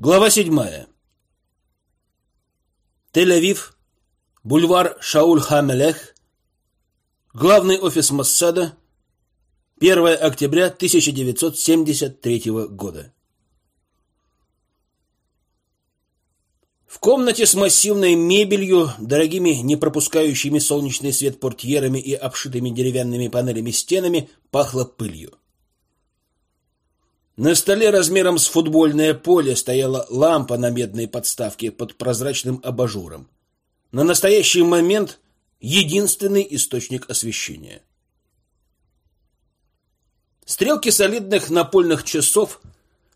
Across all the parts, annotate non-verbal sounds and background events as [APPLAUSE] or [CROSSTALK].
Глава седьмая. Тель-Авив, бульвар Шауль-Хамелех, главный офис Моссада, 1 октября 1973 года. В комнате с массивной мебелью, дорогими, не пропускающими солнечный свет портьерами и обшитыми деревянными панелями стенами пахло пылью. На столе размером с футбольное поле стояла лампа на медной подставке под прозрачным абажуром. На настоящий момент единственный источник освещения. Стрелки солидных напольных часов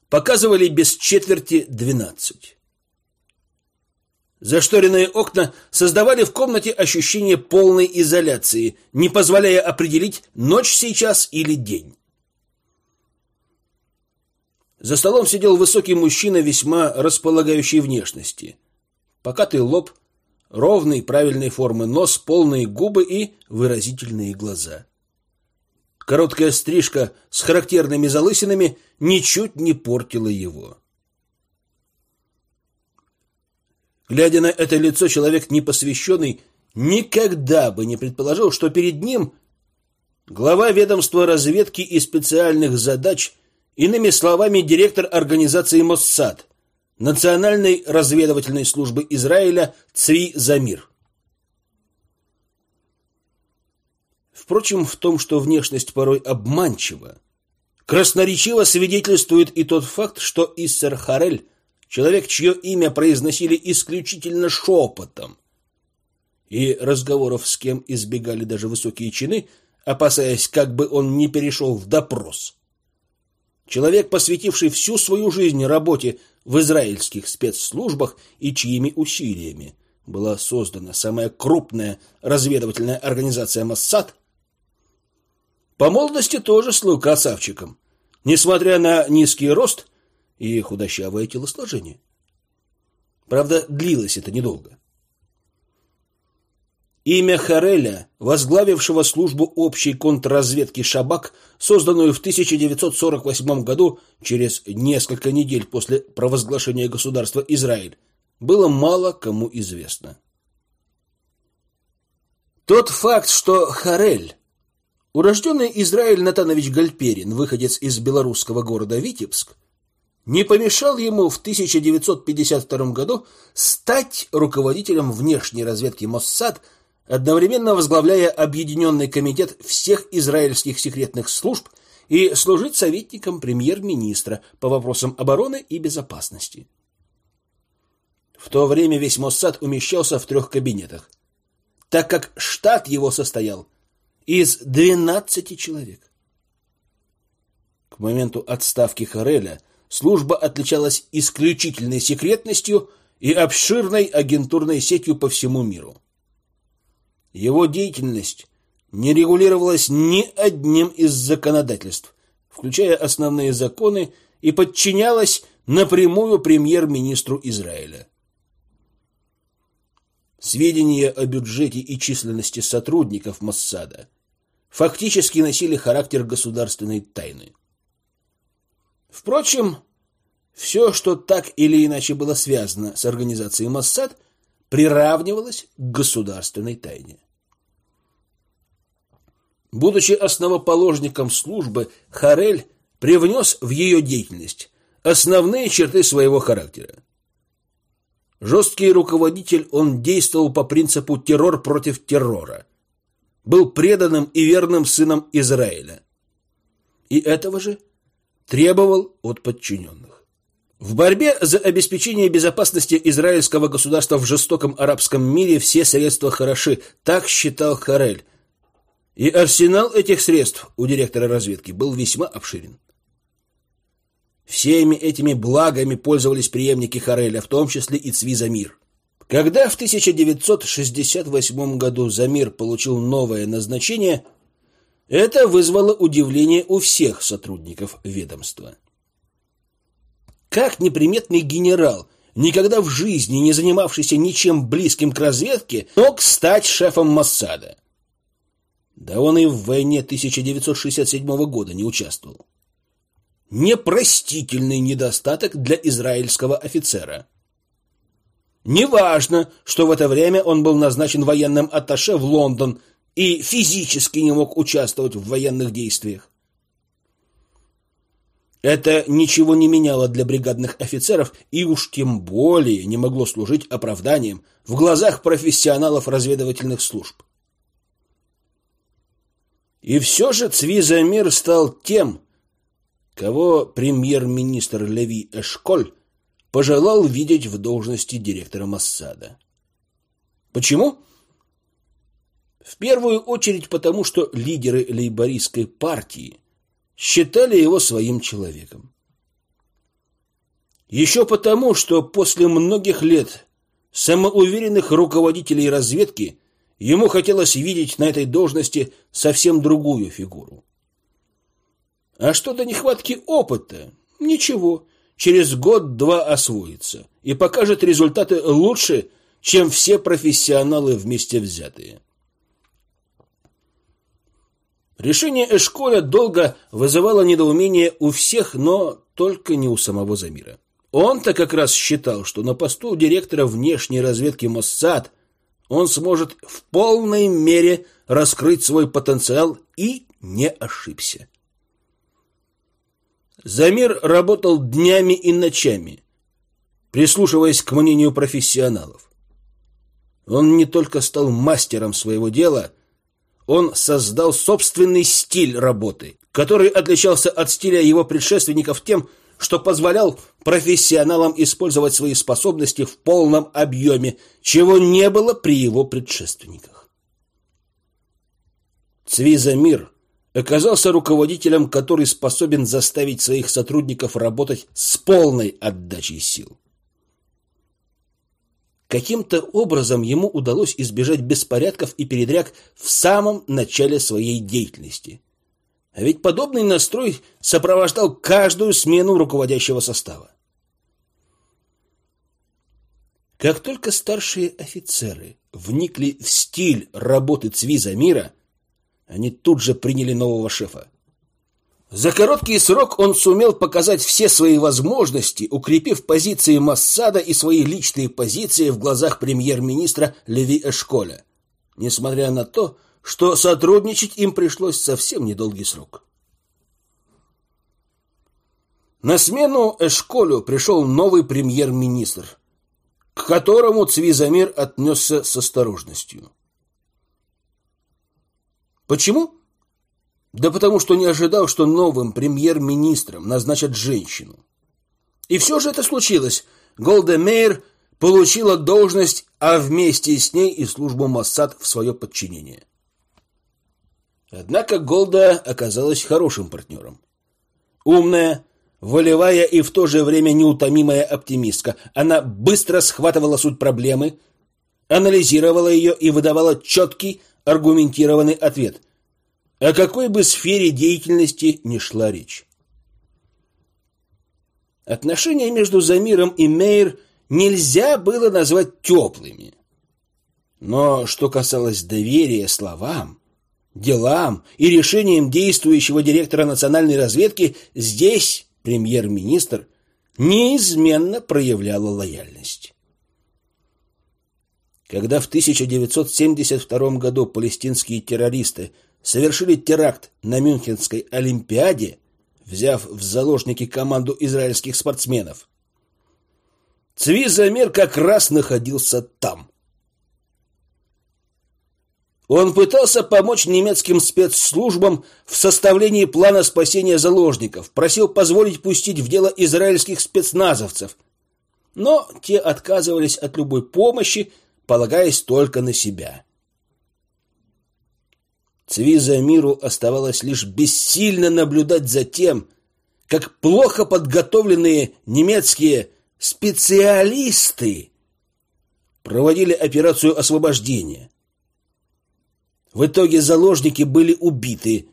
показывали без четверти двенадцать. Зашторенные окна создавали в комнате ощущение полной изоляции, не позволяя определить, ночь сейчас или день. За столом сидел высокий мужчина весьма располагающей внешности. Покатый лоб, ровный правильной формы нос, полные губы и выразительные глаза. Короткая стрижка с характерными залысинами ничуть не портила его. Глядя на это лицо, человек непосвященный никогда бы не предположил, что перед ним глава ведомства разведки и специальных задач – Иными словами, директор организации Моссад, Национальной разведывательной службы Израиля Цви Замир. Впрочем, в том, что внешность порой обманчива, красноречиво свидетельствует и тот факт, что Иссер Харель – человек, чье имя произносили исключительно шепотом, и разговоров с кем избегали даже высокие чины, опасаясь, как бы он не перешел в допрос – Человек, посвятивший всю свою жизнь работе в израильских спецслужбах и чьими усилиями была создана самая крупная разведывательная организация Моссад, по молодости тоже слыл красавчиком, несмотря на низкий рост и худощавое телосложение. Правда, длилось это недолго. Имя Хареля, возглавившего службу общей контрразведки «Шабак», созданную в 1948 году, через несколько недель после провозглашения государства Израиль, было мало кому известно. Тот факт, что Харель, урожденный Израиль Натанович Гальперин, выходец из белорусского города Витебск, не помешал ему в 1952 году стать руководителем внешней разведки Моссад – одновременно возглавляя объединенный комитет всех израильских секретных служб и служить советником премьер-министра по вопросам обороны и безопасности. В то время весь Моссад умещался в трех кабинетах, так как штат его состоял из 12 человек. К моменту отставки Хареля служба отличалась исключительной секретностью и обширной агентурной сетью по всему миру. Его деятельность не регулировалась ни одним из законодательств, включая основные законы, и подчинялась напрямую премьер-министру Израиля. Сведения о бюджете и численности сотрудников Моссада фактически носили характер государственной тайны. Впрочем, все, что так или иначе было связано с организацией Моссад – приравнивалась к государственной тайне. Будучи основоположником службы, Харель привнес в ее деятельность основные черты своего характера. Жесткий руководитель, он действовал по принципу террор против террора. Был преданным и верным сыном Израиля. И этого же требовал от подчиненных. В борьбе за обеспечение безопасности израильского государства в жестоком арабском мире все средства хороши, так считал Харель. И арсенал этих средств у директора разведки был весьма обширен. Всеми этими благами пользовались преемники Хареля, в том числе и Цви Замир. Когда в 1968 году Замир получил новое назначение, это вызвало удивление у всех сотрудников ведомства. Как неприметный генерал, никогда в жизни не занимавшийся ничем близким к разведке, мог стать шефом Моссада? Да он и в войне 1967 года не участвовал. непростительный недостаток для израильского офицера. Неважно, что в это время он был назначен военным атташе в Лондон и физически не мог участвовать в военных действиях. Это ничего не меняло для бригадных офицеров и уж тем более не могло служить оправданием в глазах профессионалов разведывательных служб. И все же Цвизамир стал тем, кого премьер-министр Леви Эшколь пожелал видеть в должности директора Моссада. Почему? В первую очередь потому, что лидеры лейбористской партии считали его своим человеком. Еще потому, что после многих лет самоуверенных руководителей разведки ему хотелось видеть на этой должности совсем другую фигуру. А что до нехватки опыта? Ничего, через год-два освоится и покажет результаты лучше, чем все профессионалы вместе взятые. Решение Эшколя долго вызывало недоумение у всех, но только не у самого Замира. Он-то как раз считал, что на посту директора внешней разведки Моссад он сможет в полной мере раскрыть свой потенциал и не ошибся. Замир работал днями и ночами, прислушиваясь к мнению профессионалов. Он не только стал мастером своего дела – он создал собственный стиль работы, который отличался от стиля его предшественников тем, что позволял профессионалам использовать свои способности в полном объеме, чего не было при его предшественниках. Цвизамир оказался руководителем, который способен заставить своих сотрудников работать с полной отдачей сил. Каким-то образом ему удалось избежать беспорядков и передряг в самом начале своей деятельности. А ведь подобный настрой сопровождал каждую смену руководящего состава. Как только старшие офицеры вникли в стиль работы Цвиза Мира, они тут же приняли нового шефа. За короткий срок он сумел показать все свои возможности, укрепив позиции Массада и свои личные позиции в глазах премьер-министра Леви Эшколя, несмотря на то, что сотрудничать им пришлось совсем недолгий срок. На смену Эшколю пришел новый премьер-министр, к которому Цвизамир отнесся с осторожностью. Почему? Да потому что не ожидал, что новым премьер-министром назначат женщину. И все же это случилось. Голда Мейер получила должность, а вместе с ней и службу Моссад в свое подчинение. Однако Голда оказалась хорошим партнером. Умная, волевая и в то же время неутомимая оптимистка. Она быстро схватывала суть проблемы, анализировала ее и выдавала четкий, аргументированный ответ – о какой бы сфере деятельности ни шла речь. Отношения между Замиром и Мейер нельзя было назвать теплыми. Но что касалось доверия словам, делам и решениям действующего директора национальной разведки, здесь премьер-министр неизменно проявляла лояльность. Когда в 1972 году палестинские террористы совершили теракт на Мюнхенской Олимпиаде, взяв в заложники команду израильских спортсменов. Цвизамер как раз находился там. Он пытался помочь немецким спецслужбам в составлении плана спасения заложников, просил позволить пустить в дело израильских спецназовцев, но те отказывались от любой помощи, полагаясь только на себя. Цвиза миру оставалось лишь бессильно наблюдать за тем, как плохо подготовленные немецкие специалисты проводили операцию освобождения. В итоге заложники были убиты,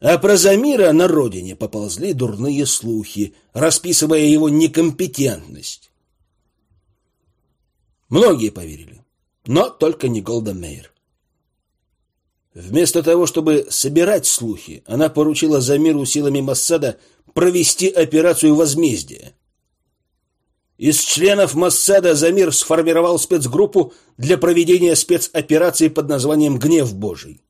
а про Замира на родине поползли дурные слухи, расписывая его некомпетентность. Многие поверили, но только не Голда Мейер. Вместо того, чтобы собирать слухи, она поручила Замиру силами Массада провести операцию возмездия. Из членов Массада Замир сформировал спецгруппу для проведения спецоперации под названием «Гнев Божий».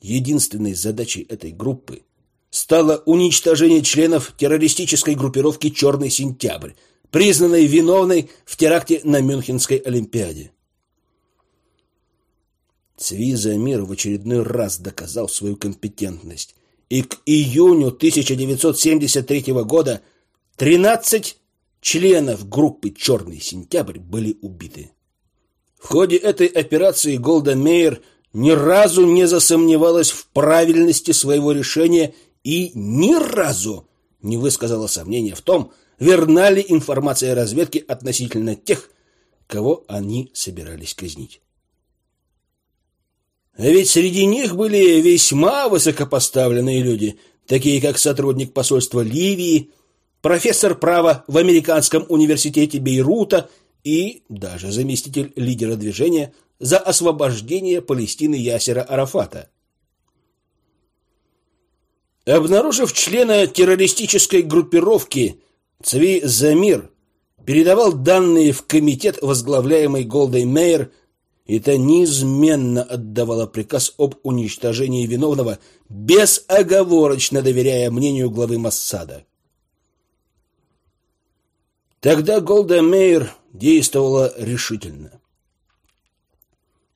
Единственной задачей этой группы стало уничтожение членов террористической группировки «Черный сентябрь», признанной виновной в теракте на Мюнхенской Олимпиаде. Цвиза Мир в очередной раз доказал свою компетентность, и к июню 1973 года 13 членов группы «Черный сентябрь» были убиты. В ходе этой операции Голда Мейер ни разу не засомневалась в правильности своего решения и ни разу не высказала сомнения в том, верна ли информация разведки относительно тех, кого они собирались казнить. А ведь среди них были весьма высокопоставленные люди, такие как сотрудник посольства Ливии, профессор права в Американском университете Бейрута и даже заместитель лидера движения за освобождение Палестины Ясера Арафата. Обнаружив члена террористической группировки Цви Замир, передавал данные в комитет, возглавляемый Голдой Мейер, и та неизменно отдавала приказ об уничтожении виновного, безоговорочно доверяя мнению главы Массада. Тогда Голда Мейер действовала решительно.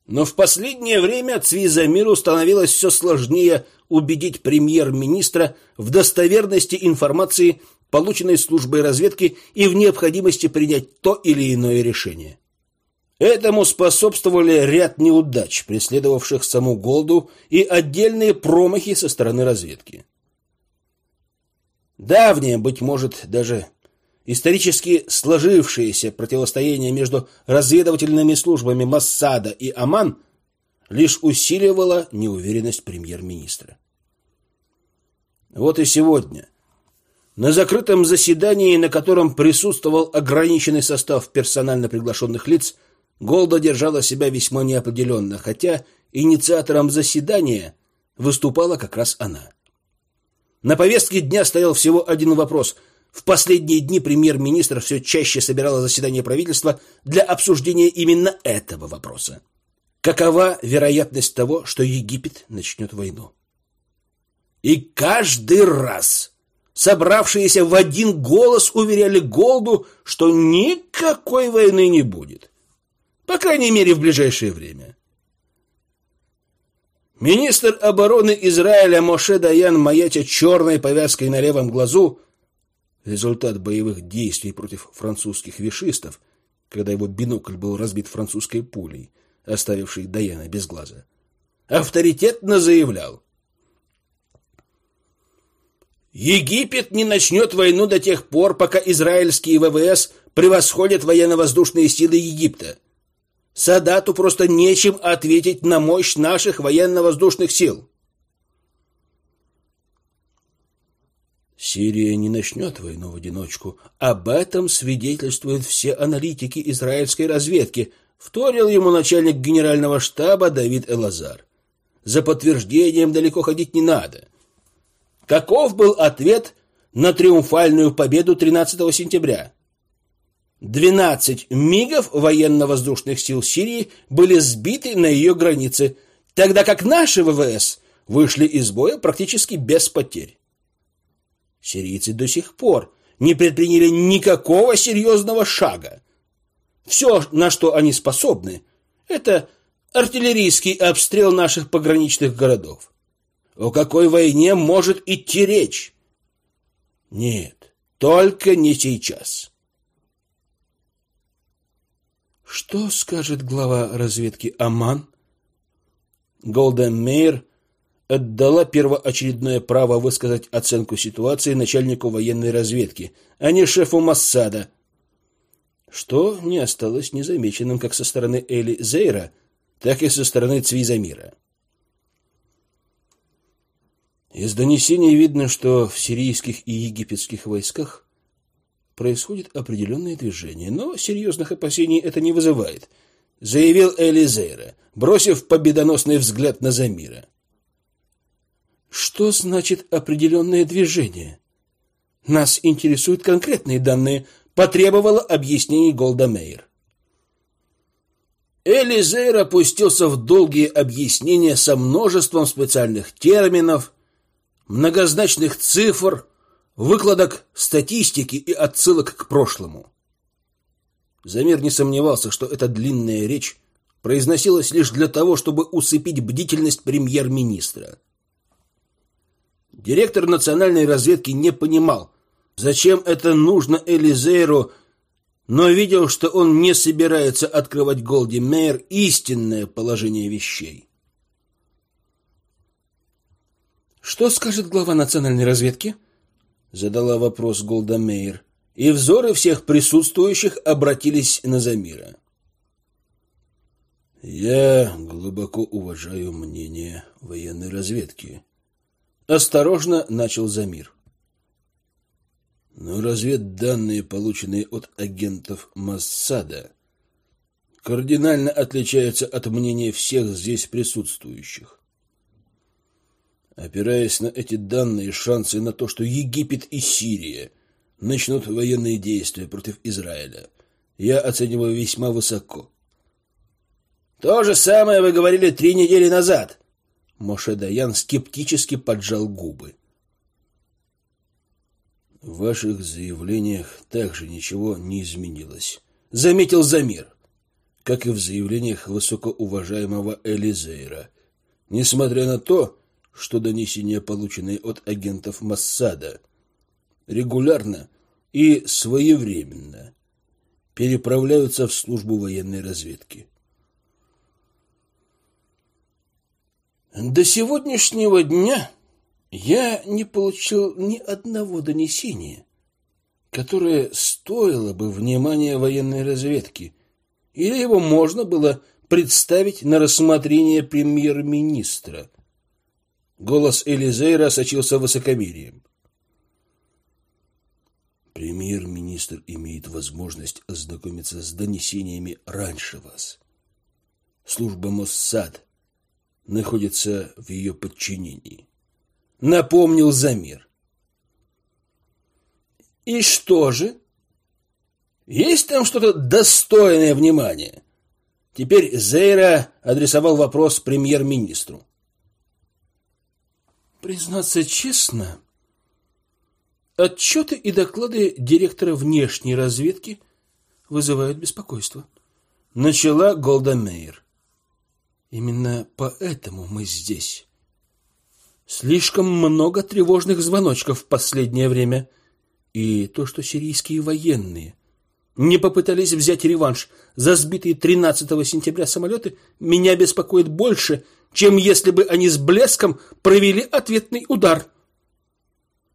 Но в последнее время Цвизамиру становилось все сложнее убедить премьер-министра в достоверности информации, полученной службой разведки, и в необходимости принять то или иное решение. Этому способствовали ряд неудач, преследовавших саму Голду, и отдельные промахи со стороны разведки. Давнее, быть может, даже исторически сложившееся противостояние между разведывательными службами Массада и Аман лишь усиливало неуверенность премьер-министра. Вот и сегодня, на закрытом заседании, на котором присутствовал ограниченный состав персонально приглашенных лиц, Голда держала себя весьма неопределенно, хотя инициатором заседания выступала как раз она. На повестке дня стоял всего один вопрос. В последние дни премьер-министр все чаще собирала заседание правительства для обсуждения именно этого вопроса. Какова вероятность того, что Египет начнет войну? И каждый раз собравшиеся в один голос уверяли Голду, что никакой войны не будет. По крайней мере, в ближайшее время. Министр обороны Израиля Моше Даян, маяча черной повязкой на левом глазу, результат боевых действий против французских вишистов, когда его бинокль был разбит французской пулей, оставившей Даяна без глаза, авторитетно заявлял. Египет не начнет войну до тех пор, пока израильские ВВС превосходят военно-воздушные силы Египта. Садату просто нечем ответить на мощь наших военно-воздушных сил. Сирия не начнет войну в одиночку. Об этом свидетельствуют все аналитики израильской разведки, вторил ему начальник генерального штаба Давид Элазар. За подтверждением далеко ходить не надо. Каков был ответ на триумфальную победу 13 сентября? 12 мигов военно-воздушных сил Сирии были сбиты на ее границе, тогда как наши ВВС вышли из боя практически без потерь. Сирийцы до сих пор не предприняли никакого серьезного шага. Все, на что они способны, это артиллерийский обстрел наших пограничных городов. О какой войне может идти речь? Нет, только не сейчас. Что скажет глава разведки Аман? Голден Мейер отдала первоочередное право высказать оценку ситуации начальнику военной разведки, а не шефу Массада, что не осталось незамеченным как со стороны Эли Зейра, так и со стороны Цвизамира. Из донесений видно, что в сирийских и египетских войсках происходит определенное движение, но серьезных опасений это не вызывает. заявил Элизейра, бросив победоносный взгляд на Замира. Что значит определенное движение? Нас интересуют конкретные данные, потребовала объяснений Голда Мейер. Элизейр опустился в долгие объяснения со множеством специальных терминов, многозначных цифр, выкладок статистики и отсылок к прошлому. Замир не сомневался, что эта длинная речь произносилась лишь для того, чтобы усыпить бдительность премьер-министра. Директор национальной разведки не понимал, зачем это нужно Элизейру, но видел, что он не собирается открывать Голди Мейер истинное положение вещей. «Что скажет глава национальной разведки?» — задала вопрос Голда Мейер, и взоры всех присутствующих обратились на Замира. «Я глубоко уважаю мнение военной разведки», — осторожно начал Замир. Но разведданные, полученные от агентов Массада, кардинально отличаются от мнения всех здесь присутствующих. Опираясь на эти данные, шансы на то, что Египет и Сирия начнут военные действия против Израиля, я оцениваю весьма высоко. То же самое вы говорили три недели назад. Моше Даян скептически поджал губы. В ваших заявлениях также ничего не изменилось, заметил Замир, как и в заявлениях высокоуважаемого Элизейра. Несмотря на то, что донесения, полученные от агентов Массада, регулярно и своевременно переправляются в службу военной разведки. До сегодняшнего дня я не получил ни одного донесения, которое стоило бы внимания военной разведки, или его можно было представить на рассмотрение премьер-министра. Голос Элизейра сочился высокомерием. Премьер-министр имеет возможность ознакомиться с донесениями раньше вас. Служба Моссад находится в ее подчинении напомнил Замир. И что же? Есть там что-то достойное внимания? Теперь Зейра адресовал вопрос премьер-министру. Признаться честно, отчеты и доклады директора внешней разведки вызывают беспокойство. Начала Голда Мейер. Именно поэтому мы здесь. Слишком много тревожных звоночков в последнее время. И то, что сирийские военные не попытались взять реванш за сбитые 13 сентября самолеты, меня беспокоит больше, чем если бы они с блеском провели ответный удар.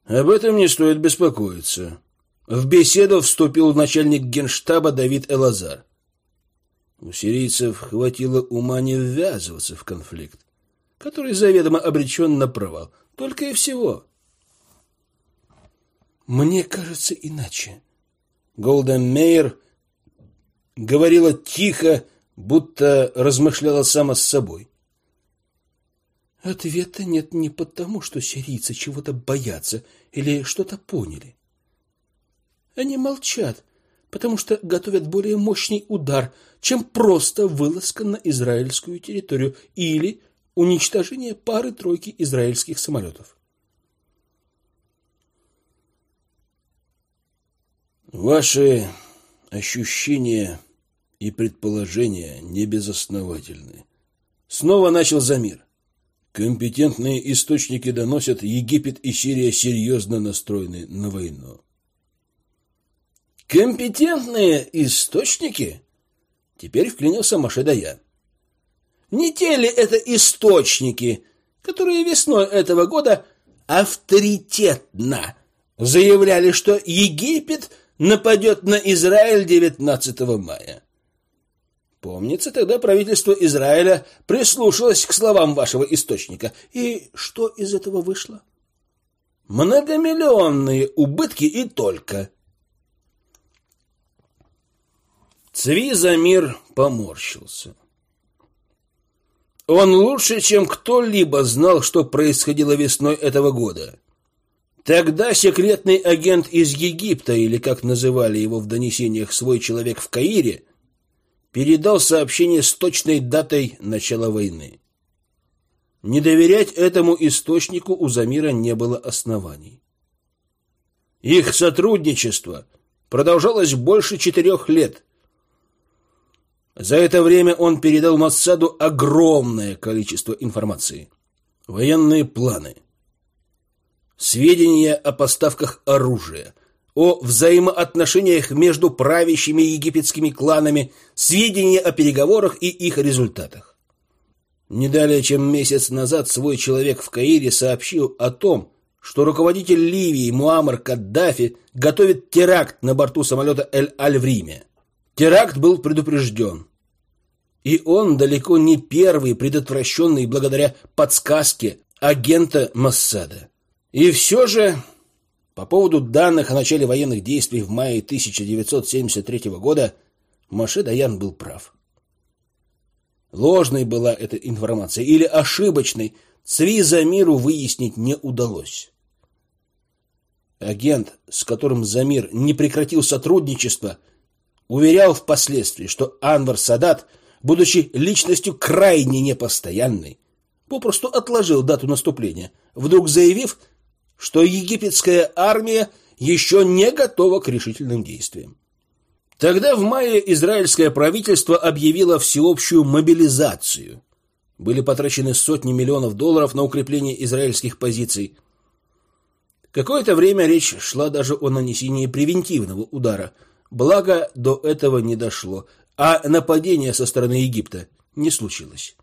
Об этом не стоит беспокоиться. В беседу вступил начальник генштаба Давид Элазар. У сирийцев хватило ума не ввязываться в конфликт который заведомо обречен на провал. Только и всего. Мне кажется иначе. Голда Мейер говорила тихо, будто размышляла сама с собой. Ответа нет не потому, что сирийцы чего-то боятся или что-то поняли. Они молчат, потому что готовят более мощный удар, чем просто вылазка на израильскую территорию или уничтожение пары-тройки израильских самолетов. Ваши ощущения и предположения не безосновательны. Снова начал Замир. Компетентные источники доносят, Египет и Сирия серьезно настроены на войну. Компетентные источники? Теперь вклинился Машедая. Не те ли это источники, которые весной этого года авторитетно заявляли, что Египет нападет на Израиль 19 мая? Помнится, тогда правительство Израиля прислушалось к словам вашего источника. И что из этого вышло? Многомиллионные убытки и только. Цви Замир поморщился. Он лучше, чем кто-либо знал, что происходило весной этого года. Тогда секретный агент из Египта, или как называли его в донесениях свой человек в Каире, передал сообщение с точной датой начала войны. Не доверять этому источнику у Замира не было оснований. Их сотрудничество продолжалось больше четырех лет. За это время он передал Моссаду огромное количество информации. Военные планы, сведения о поставках оружия, о взаимоотношениях между правящими египетскими кланами, сведения о переговорах и их результатах. Не далее, чем месяц назад свой человек в Каире сообщил о том, что руководитель Ливии Муаммар Каддафи готовит теракт на борту самолета Эль-Аль в Риме. Теракт был предупрежден. И он далеко не первый, предотвращенный благодаря подсказке агента Массада. И все же, по поводу данных о начале военных действий в мае 1973 года, Маше Даян был прав. Ложной была эта информация или ошибочной, Цви Замиру выяснить не удалось. Агент, с которым Замир не прекратил сотрудничество, уверял впоследствии, что Анвар Садат, будучи личностью крайне непостоянной, попросту отложил дату наступления, вдруг заявив, что египетская армия еще не готова к решительным действиям. Тогда в мае израильское правительство объявило всеобщую мобилизацию. Были потрачены сотни миллионов долларов на укрепление израильских позиций. Какое-то время речь шла даже о нанесении превентивного удара, благо до этого не дошло, а нападения со стороны Египта не случилось.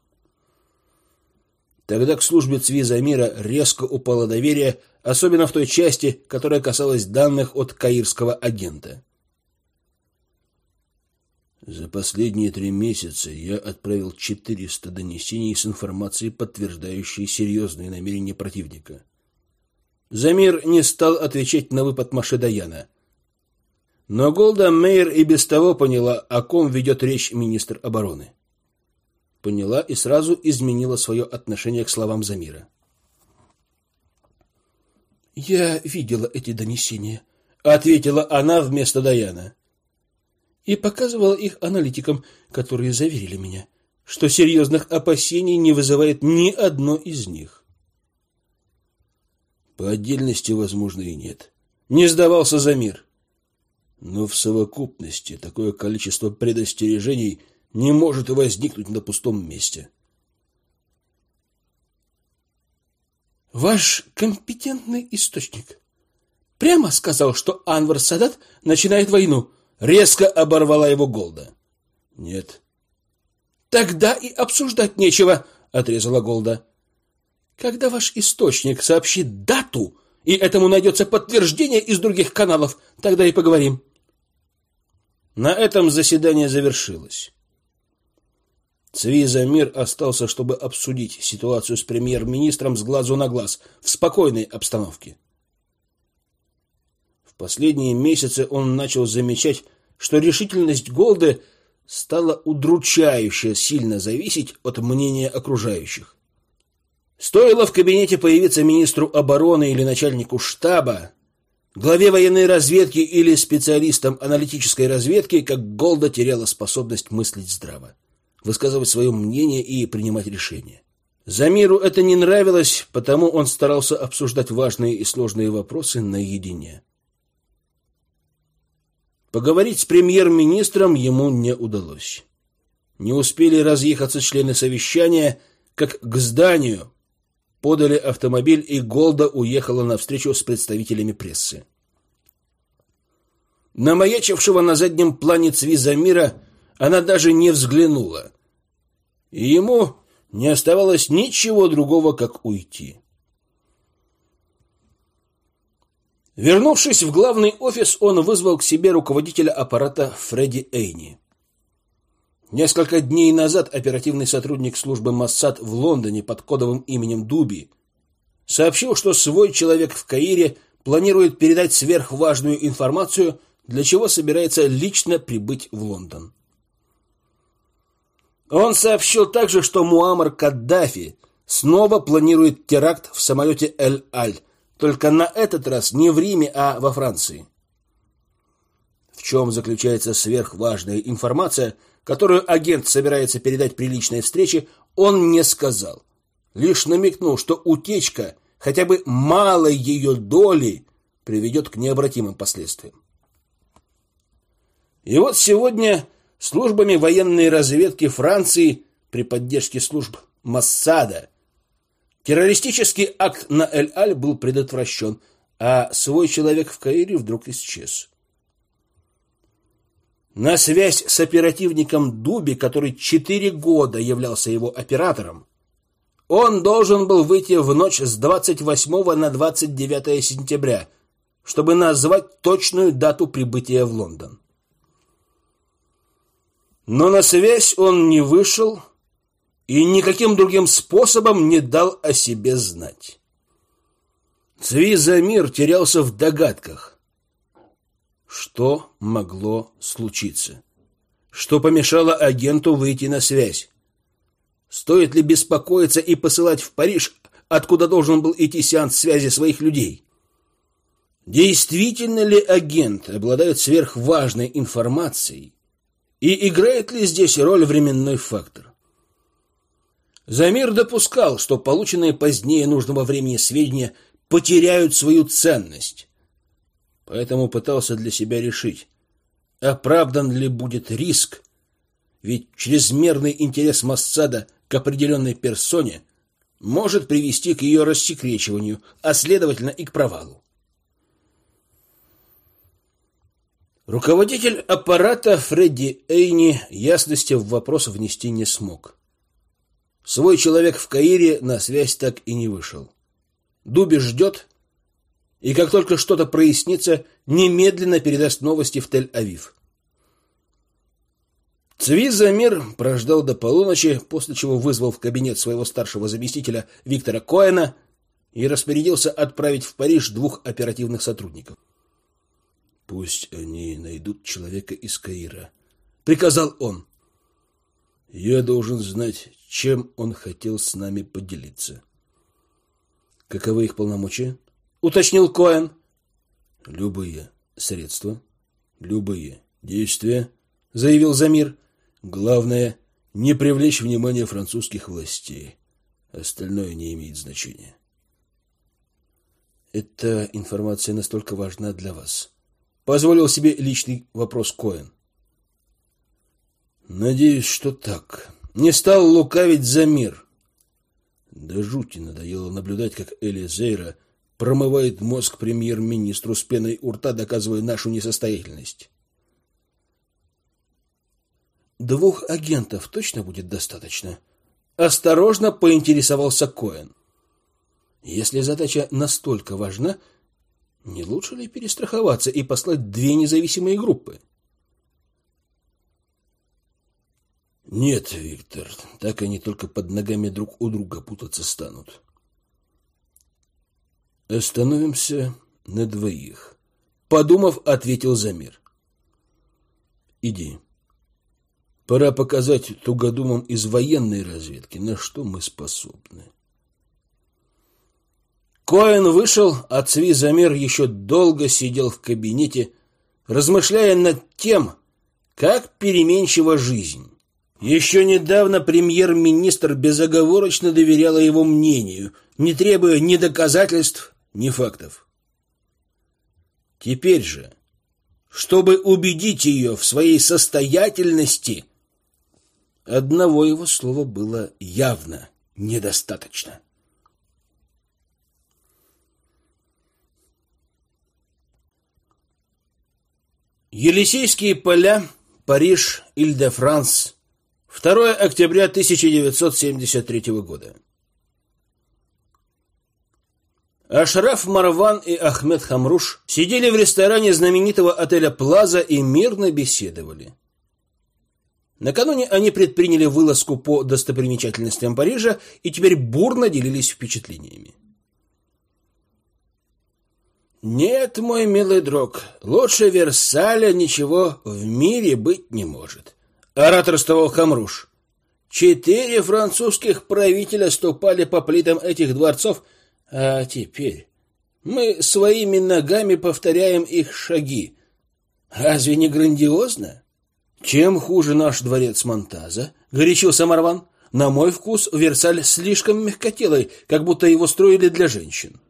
Тогда к службе Цвиза мира резко упало доверие, особенно в той части, которая касалась данных от каирского агента. За последние три месяца я отправил 400 донесений с информацией, подтверждающей серьезные намерения противника. Замир не стал отвечать на выпад Машедаяна. Но Голда Мейер и без того поняла, о ком ведет речь министр обороны. Поняла и сразу изменила свое отношение к словам Замира. «Я видела эти донесения», — ответила она вместо Даяна. «И показывала их аналитикам, которые заверили меня, что серьезных опасений не вызывает ни одно из них. По отдельности, возможно, и нет. Не сдавался за мир. Но в совокупности такое количество предостережений не может возникнуть на пустом месте. Ваш компетентный источник прямо сказал, что Анвар Садат начинает войну. Резко оборвала его Голда. Нет. Тогда и обсуждать нечего, отрезала Голда. Когда ваш источник сообщит дату, и этому найдется подтверждение из других каналов, тогда и поговорим. На этом заседание завершилось. Цвизамир остался, чтобы обсудить ситуацию с премьер-министром с глазу на глаз в спокойной обстановке. В последние месяцы он начал замечать, что решительность Голды стала удручающе сильно зависеть от мнения окружающих. Стоило в кабинете появиться министру обороны или начальнику штаба, главе военной разведки или специалистам аналитической разведки, как Голда теряла способность мыслить здраво, высказывать свое мнение и принимать решения. Замиру это не нравилось, потому он старался обсуждать важные и сложные вопросы наедине. Поговорить с премьер-министром ему не удалось. Не успели разъехаться члены совещания, как к зданию подали автомобиль, и Голда уехала на встречу с представителями прессы. На маячившего на заднем плане Цвизамира она даже не взглянула. И ему не оставалось ничего другого, как уйти. Вернувшись в главный офис, он вызвал к себе руководителя аппарата Фредди Эйни. Несколько дней назад оперативный сотрудник службы Моссад в Лондоне под кодовым именем Дуби сообщил, что свой человек в Каире планирует передать сверхважную информацию, для чего собирается лично прибыть в Лондон. Он сообщил также, что Муаммар Каддафи снова планирует теракт в самолете Эль-Аль, только на этот раз не в Риме, а во Франции. В чем заключается сверхважная информация, которую агент собирается передать при личной встрече, он не сказал. Лишь намекнул, что утечка хотя бы малой ее доли приведет к необратимым последствиям. И вот сегодня службами военной разведки Франции при поддержке служб Массада террористический акт на Эль-Аль был предотвращен, а свой человек в Каире вдруг исчез. На связь с оперативником Дуби, который четыре года являлся его оператором, он должен был выйти в ночь с 28 на 29 сентября, чтобы назвать точную дату прибытия в Лондон. Но на связь он не вышел и никаким другим способом не дал о себе знать. Цвизамир терялся в догадках. Что могло случиться? Что помешало агенту выйти на связь? Стоит ли беспокоиться и посылать в Париж, откуда должен был идти сеанс связи своих людей? Действительно ли агент обладает сверхважной информацией? И играет ли здесь роль временной фактор? Замир допускал, что полученные позднее нужного времени сведения потеряют свою ценность поэтому пытался для себя решить, оправдан ли будет риск, ведь чрезмерный интерес Массада к определенной персоне может привести к ее рассекречиванию, а следовательно и к провалу. Руководитель аппарата Фредди Эйни ясности в вопрос внести не смог. Свой человек в Каире на связь так и не вышел. Дуби ждет, и как только что-то прояснится, немедленно передаст новости в Тель-Авив. Цвизамир прождал до полуночи, после чего вызвал в кабинет своего старшего заместителя Виктора Коэна и распорядился отправить в Париж двух оперативных сотрудников. «Пусть они найдут человека из Каира», — приказал он. «Я должен знать, чем он хотел с нами поделиться». «Каковы их полномочия?» — уточнил Коэн. «Любые средства, любые действия», — заявил Замир. «Главное — не привлечь внимание французских властей. Остальное не имеет значения». «Эта информация настолько важна для вас», — позволил себе личный вопрос Коэн. «Надеюсь, что так. Не стал лукавить Замир». До жути надоело наблюдать, как Эли Зейра — промывает мозг премьер-министру с пеной у рта, доказывая нашу несостоятельность. Двух агентов точно будет достаточно? Осторожно поинтересовался Коэн. Если задача настолько важна, не лучше ли перестраховаться и послать две независимые группы? Нет, Виктор, так они только под ногами друг у друга путаться станут. Остановимся на двоих. Подумав, ответил Замир. Иди. Пора показать тугодумам из военной разведки, на что мы способны. Коэн вышел, а Цви Замир еще долго сидел в кабинете, размышляя над тем, как переменчива жизнь. Еще недавно премьер-министр безоговорочно доверяла его мнению, не требуя ни доказательств, ни фактов. Теперь же, чтобы убедить ее в своей состоятельности, одного его слова было явно недостаточно. Елисейские поля, Париж, Иль-де-Франс, 2 октября 1973 года. Ашраф Марван и Ахмед Хамруш сидели в ресторане знаменитого отеля «Плаза» и мирно беседовали. Накануне они предприняли вылазку по достопримечательностям Парижа и теперь бурно делились впечатлениями. «Нет, мой милый друг, лучше Версаля ничего в мире быть не может», — ораторствовал Хамруш. Четыре французских правителя ступали по плитам этих дворцов, а теперь мы своими ногами повторяем их шаги. Разве не грандиозно? Чем хуже наш дворец Монтаза? Горячился Марван. На мой вкус, Версаль слишком мягкотелый, как будто его строили для женщин.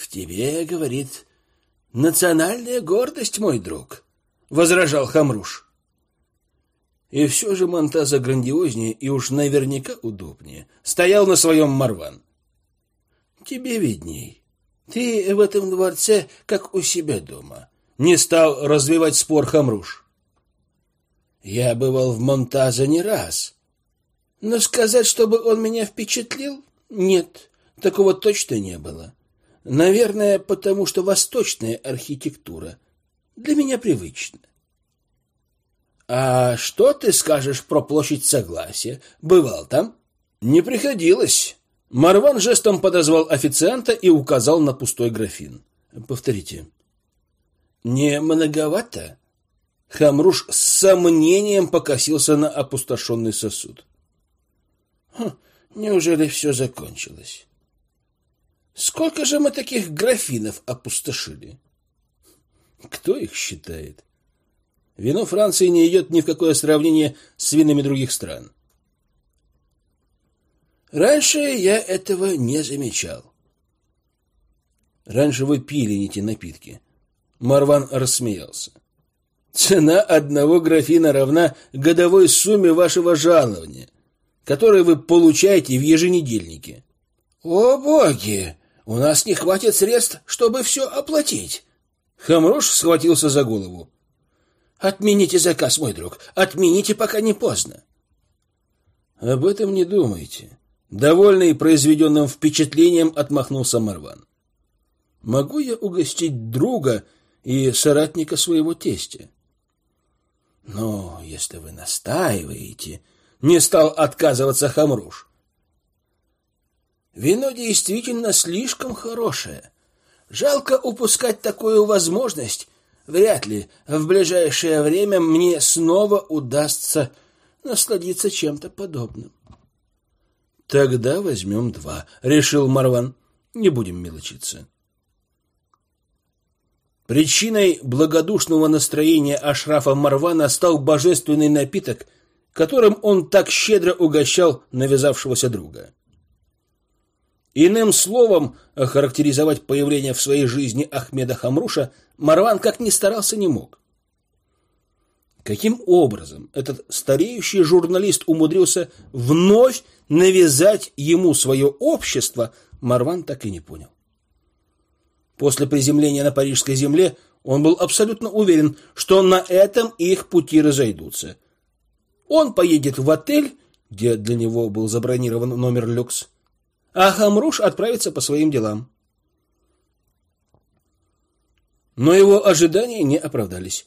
В тебе, говорит, национальная гордость, мой друг, возражал Хамруш. И все же Монтаза грандиознее и уж наверняка удобнее. Стоял на своем Марван. Тебе видней. Ты в этом дворце, как у себя дома. Не стал развивать спор Хамруш. Я бывал в Монтаза не раз. Но сказать, чтобы он меня впечатлил, нет, такого точно не было. Наверное, потому что восточная архитектура для меня привычна. А что ты скажешь про площадь Согласия? Бывал там? Не приходилось. Марван жестом подозвал официанта и указал на пустой графин. Повторите. Не многовато? Хамруш с сомнением покосился на опустошенный сосуд. Хм, неужели все закончилось? Сколько же мы таких графинов опустошили? Кто их считает? Вино Франции не идет ни в какое сравнение с винами других стран. Раньше я этого не замечал. Раньше вы пили не те напитки. Марван рассмеялся. Цена одного графина равна годовой сумме вашего жалования, которое вы получаете в еженедельнике. О, боги! У нас не хватит средств, чтобы все оплатить. Хамрош схватился за голову. Отмените заказ, мой друг. Отмените, пока не поздно. Об этом не думайте. Довольный произведенным впечатлением отмахнулся Марван. Могу я угостить друга и соратника своего тестя? Но если вы настаиваете, не стал отказываться Хамруш. Вино действительно слишком хорошее. Жалко упускать такую возможность. Вряд ли в ближайшее время мне снова удастся насладиться чем-то подобным. Тогда возьмем два, решил Марван. Не будем мелочиться. Причиной благодушного настроения Ашрафа Марвана стал божественный напиток, которым он так щедро угощал навязавшегося друга. Иным словом, охарактеризовать появление в своей жизни Ахмеда Хамруша Марван как ни старался не мог. Каким образом этот стареющий журналист умудрился вновь навязать ему свое общество, Марван так и не понял. После приземления на парижской земле он был абсолютно уверен, что на этом их пути разойдутся. Он поедет в отель, где для него был забронирован номер люкс, а Хамруш отправится по своим делам. Но его ожидания не оправдались.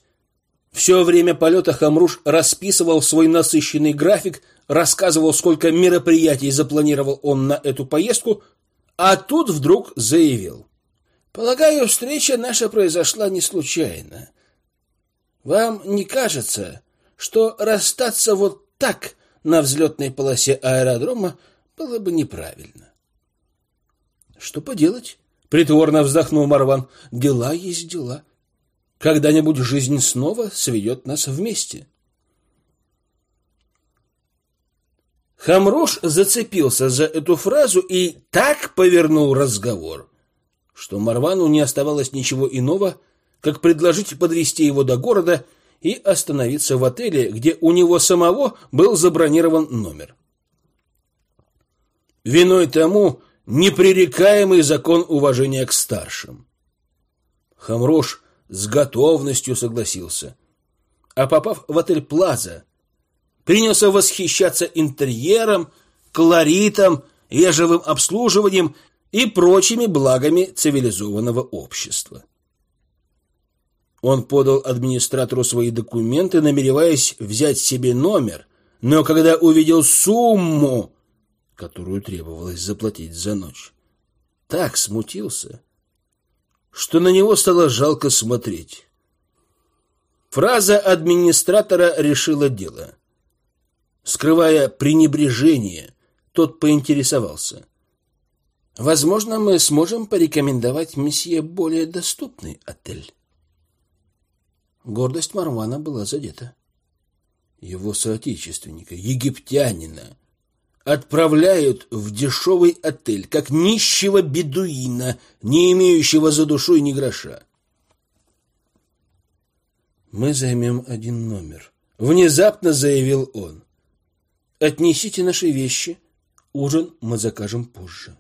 Все время полета Хамруш расписывал свой насыщенный график, рассказывал, сколько мероприятий запланировал он на эту поездку, а тут вдруг заявил. Полагаю, встреча наша произошла не случайно. Вам не кажется, что расстаться вот так на взлетной полосе аэродрома было бы неправильно? Что поделать? Притворно вздохнул Марван. Дела есть дела. Когда-нибудь жизнь снова сведет нас вместе. Хамрош зацепился за эту фразу и так повернул разговор, что Марвану не оставалось ничего иного, как предложить подвести его до города и остановиться в отеле, где у него самого был забронирован номер. Виной тому непререкаемый закон уважения к старшим. Хамрош с готовностью согласился. А попав в отель Плаза, принялся восхищаться интерьером, колоритом, вежливым обслуживанием и прочими благами цивилизованного общества. Он подал администратору свои документы, намереваясь взять себе номер, но когда увидел сумму, которую требовалось заплатить за ночь, так смутился, что на него стало жалко смотреть. Фраза администратора решила дело. Скрывая пренебрежение, тот поинтересовался. «Возможно, мы сможем порекомендовать месье более доступный отель». Гордость Марвана была задета. Его соотечественника, египтянина, отправляют в дешевый отель, как нищего бедуина, не имеющего за душой ни гроша. «Мы займем один номер», — внезапно заявил он. «Отнесите наши вещи. Ужин мы закажем позже».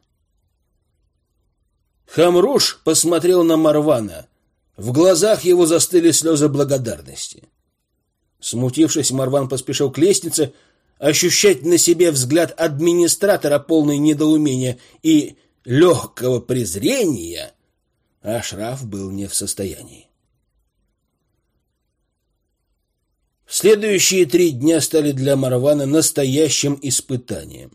Хамруш посмотрел на Марвана. В глазах его застыли слезы благодарности. Смутившись, Марван поспешил к лестнице, ощущать на себе взгляд администратора полный недоумения и легкого презрения, а Шраф был не в состоянии. Следующие три дня стали для Марвана настоящим испытанием.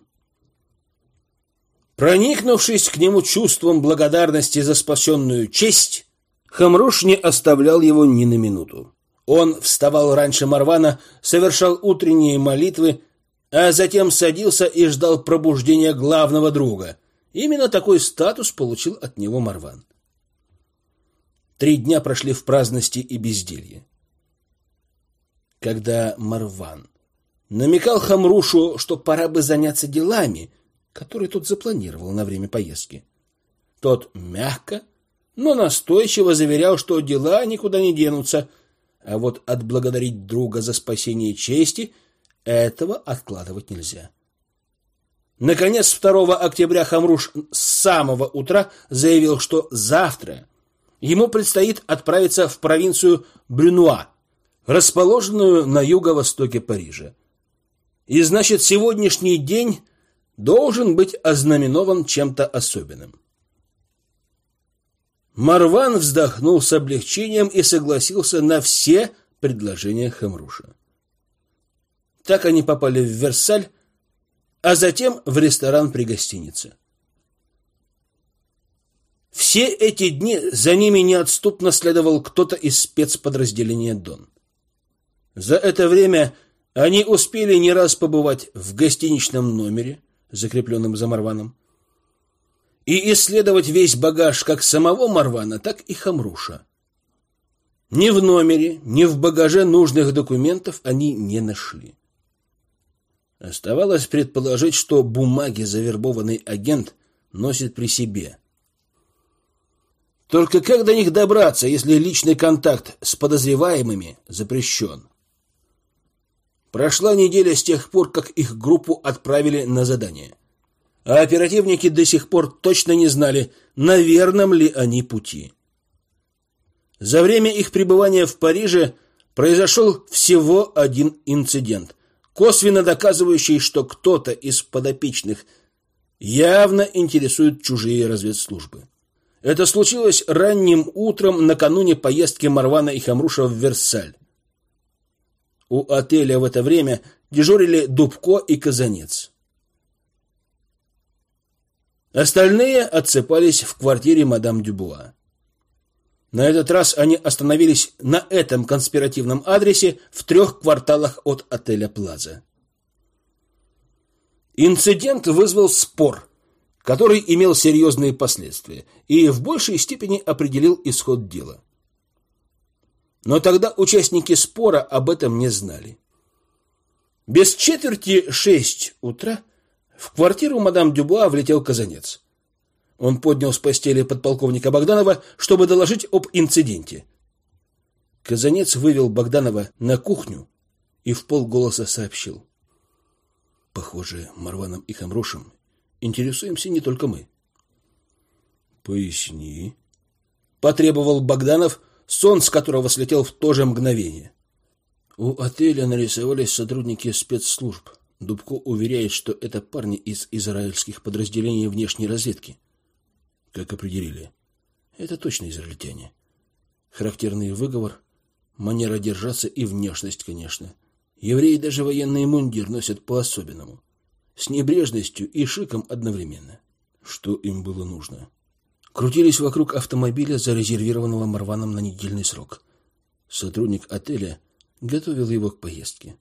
Проникнувшись к нему чувством благодарности за спасенную честь, Хамруш не оставлял его ни на минуту. Он вставал раньше Марвана, совершал утренние молитвы, а затем садился и ждал пробуждения главного друга. Именно такой статус получил от него Марван. Три дня прошли в праздности и безделье. Когда Марван намекал Хамрушу, что пора бы заняться делами, которые тот запланировал на время поездки, тот мягко, но настойчиво заверял, что дела никуда не денутся, а вот отблагодарить друга за спасение чести – этого откладывать нельзя. Наконец, 2 октября Хамруш с самого утра заявил, что завтра ему предстоит отправиться в провинцию Брюнуа, расположенную на юго-востоке Парижа. И значит, сегодняшний день должен быть ознаменован чем-то особенным. Марван вздохнул с облегчением и согласился на все предложения Хамруша. Так они попали в Версаль, а затем в ресторан при гостинице. Все эти дни за ними неотступно следовал кто-то из спецподразделения «Дон». За это время они успели не раз побывать в гостиничном номере, закрепленном за Марваном, и исследовать весь багаж как самого Марвана, так и Хамруша. Ни в номере, ни в багаже нужных документов они не нашли. Оставалось предположить, что бумаги завербованный агент носит при себе. Только как до них добраться, если личный контакт с подозреваемыми запрещен? Прошла неделя с тех пор, как их группу отправили на задание. А оперативники до сих пор точно не знали, на верном ли они пути. За время их пребывания в Париже произошел всего один инцидент, косвенно доказывающий, что кто-то из подопечных явно интересует чужие разведслужбы. Это случилось ранним утром накануне поездки Марвана и Хамруша в Версаль. У отеля в это время дежурили Дубко и Казанец. Остальные отсыпались в квартире мадам Дюбуа. На этот раз они остановились на этом конспиративном адресе в трех кварталах от отеля Плаза. Инцидент вызвал спор, который имел серьезные последствия и в большей степени определил исход дела. Но тогда участники спора об этом не знали. Без четверти шесть утра в квартиру мадам Дюбуа влетел казанец. Он поднял с постели подполковника Богданова, чтобы доложить об инциденте. Казанец вывел Богданова на кухню и в полголоса сообщил. Похоже, Марваном и Хамрушем интересуемся не только мы. Поясни. Потребовал Богданов, сон с которого слетел в то же мгновение. У отеля нарисовались сотрудники спецслужб. Дубко уверяет, что это парни из израильских подразделений внешней разведки. Как определили? Это точно израильтяне. Характерный выговор, манера держаться и внешность, конечно. Евреи даже военный мундир носят по-особенному. С небрежностью и шиком одновременно. Что им было нужно? Крутились вокруг автомобиля, зарезервированного Марваном на недельный срок. Сотрудник отеля готовил его к поездке.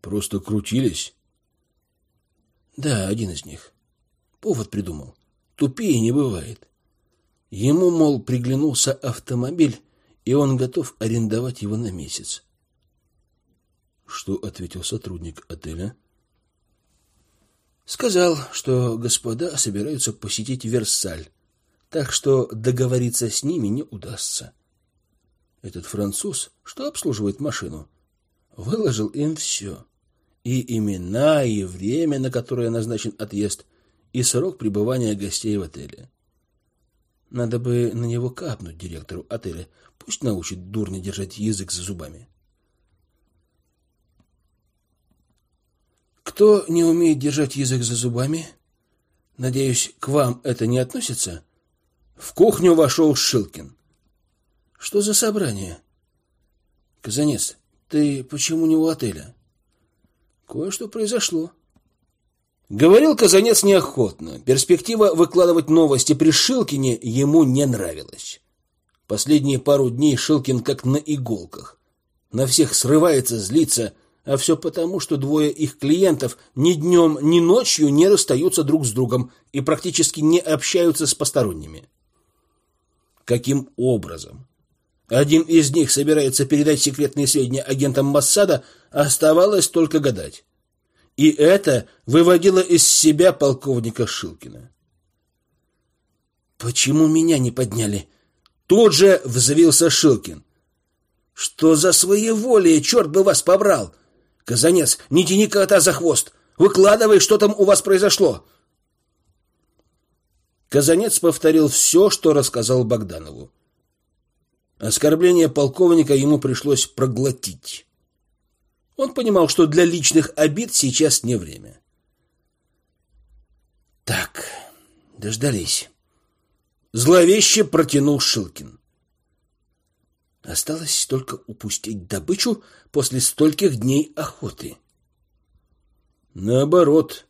Просто крутились? Да, один из них. Повод придумал. Тупее не бывает. Ему, мол, приглянулся автомобиль, и он готов арендовать его на месяц. Что ответил сотрудник отеля? Сказал, что господа собираются посетить Версаль, так что договориться с ними не удастся. Этот француз, что обслуживает машину, выложил им все. И имена, и время, на которое назначен отъезд, и срок пребывания гостей в отеле. Надо бы на него капнуть директору отеля. Пусть научит дурно держать язык за зубами. Кто не умеет держать язык за зубами? Надеюсь, к вам это не относится? В кухню вошел Шилкин. Что за собрание? Казанец, ты почему не у отеля? Кое-что произошло. Говорил Казанец неохотно. Перспектива выкладывать новости при Шилкине ему не нравилась. Последние пару дней Шилкин как на иголках. На всех срывается, злится, а все потому, что двое их клиентов ни днем, ни ночью не расстаются друг с другом и практически не общаются с посторонними. Каким образом? Один из них собирается передать секретные сведения агентам Моссада, оставалось только гадать. И это выводило из себя полковника Шилкина. «Почему меня не подняли?» Тут же взвился Шилкин. «Что за своеволие, черт бы вас побрал! Казанец, не тяни кота за хвост! Выкладывай, что там у вас произошло!» Казанец повторил все, что рассказал Богданову. Оскорбление полковника ему пришлось проглотить. Он понимал, что для личных обид сейчас не время. Так, дождались. Зловеще протянул Шилкин. Осталось только упустить добычу после стольких дней охоты. Наоборот,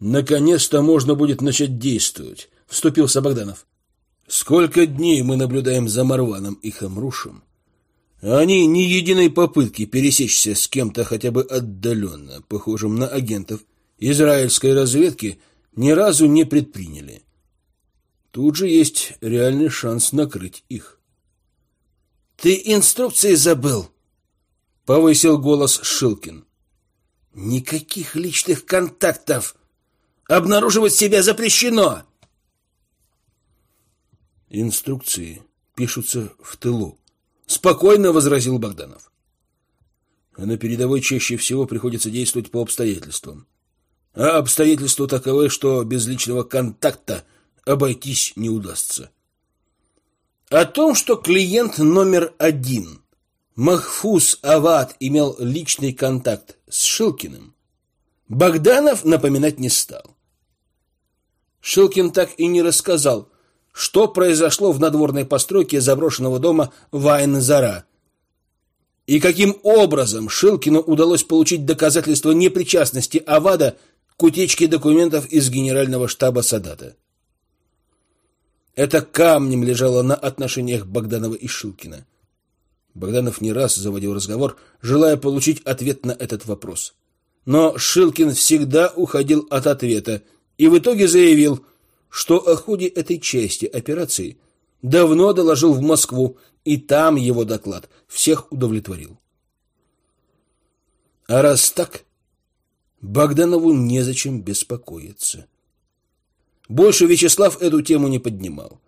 наконец-то можно будет начать действовать, вступился Богданов. Сколько дней мы наблюдаем за Марваном и Хамрушем, они ни единой попытки пересечься с кем-то хотя бы отдаленно, похожим на агентов израильской разведки, ни разу не предприняли. Тут же есть реальный шанс накрыть их. «Ты инструкции забыл!» — повысил голос Шилкин. «Никаких личных контактов! Обнаруживать себя запрещено!» Инструкции пишутся в тылу, спокойно возразил Богданов. А на передовой чаще всего приходится действовать по обстоятельствам. А обстоятельства таковы, что без личного контакта обойтись не удастся. О том, что клиент номер один, Махфуз Ават, имел личный контакт с Шилкиным, Богданов напоминать не стал. Шилкин так и не рассказал, что произошло в надворной постройке заброшенного дома Вайн-Зара. И каким образом Шилкину удалось получить доказательство непричастности Авада к утечке документов из генерального штаба Садата. Это камнем лежало на отношениях Богданова и Шилкина. Богданов не раз заводил разговор, желая получить ответ на этот вопрос. Но Шилкин всегда уходил от ответа и в итоге заявил – что о ходе этой части операции давно доложил в Москву, и там его доклад всех удовлетворил. А раз так, Богданову незачем беспокоиться. Больше Вячеслав эту тему не поднимал.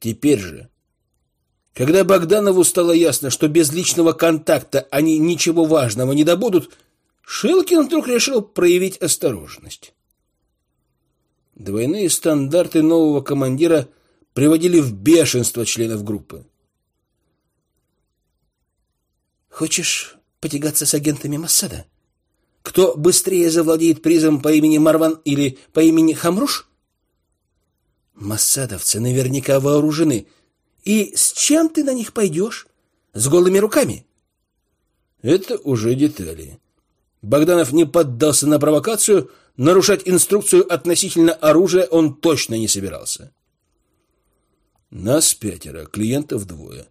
Теперь же, когда Богданову стало ясно, что без личного контакта они ничего важного не добудут, Шилкин вдруг решил проявить осторожность. Двойные стандарты нового командира приводили в бешенство членов группы. Хочешь потягаться с агентами Массада? Кто быстрее завладеет призом по имени Марван или по имени Хамруш? Массадовцы наверняка вооружены. И с чем ты на них пойдешь? С голыми руками? Это уже детали. Богданов не поддался на провокацию, нарушать инструкцию относительно оружия он точно не собирался. Нас пятеро, клиентов двое.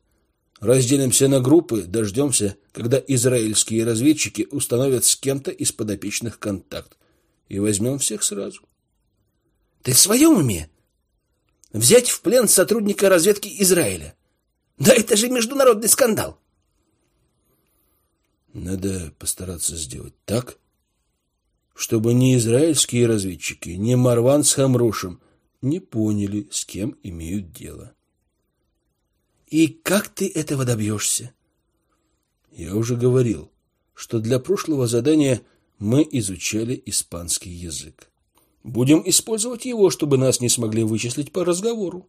Разделимся на группы, дождемся, когда израильские разведчики установят с кем-то из подопечных контакт, и возьмем всех сразу. Ты в своем уме? Взять в плен сотрудника разведки Израиля? Да это же международный скандал. Надо постараться сделать так, чтобы ни израильские разведчики, ни Марван с Хамрушем не поняли, с кем имеют дело. И как ты этого добьешься? Я уже говорил, что для прошлого задания мы изучали испанский язык. Будем использовать его, чтобы нас не смогли вычислить по разговору.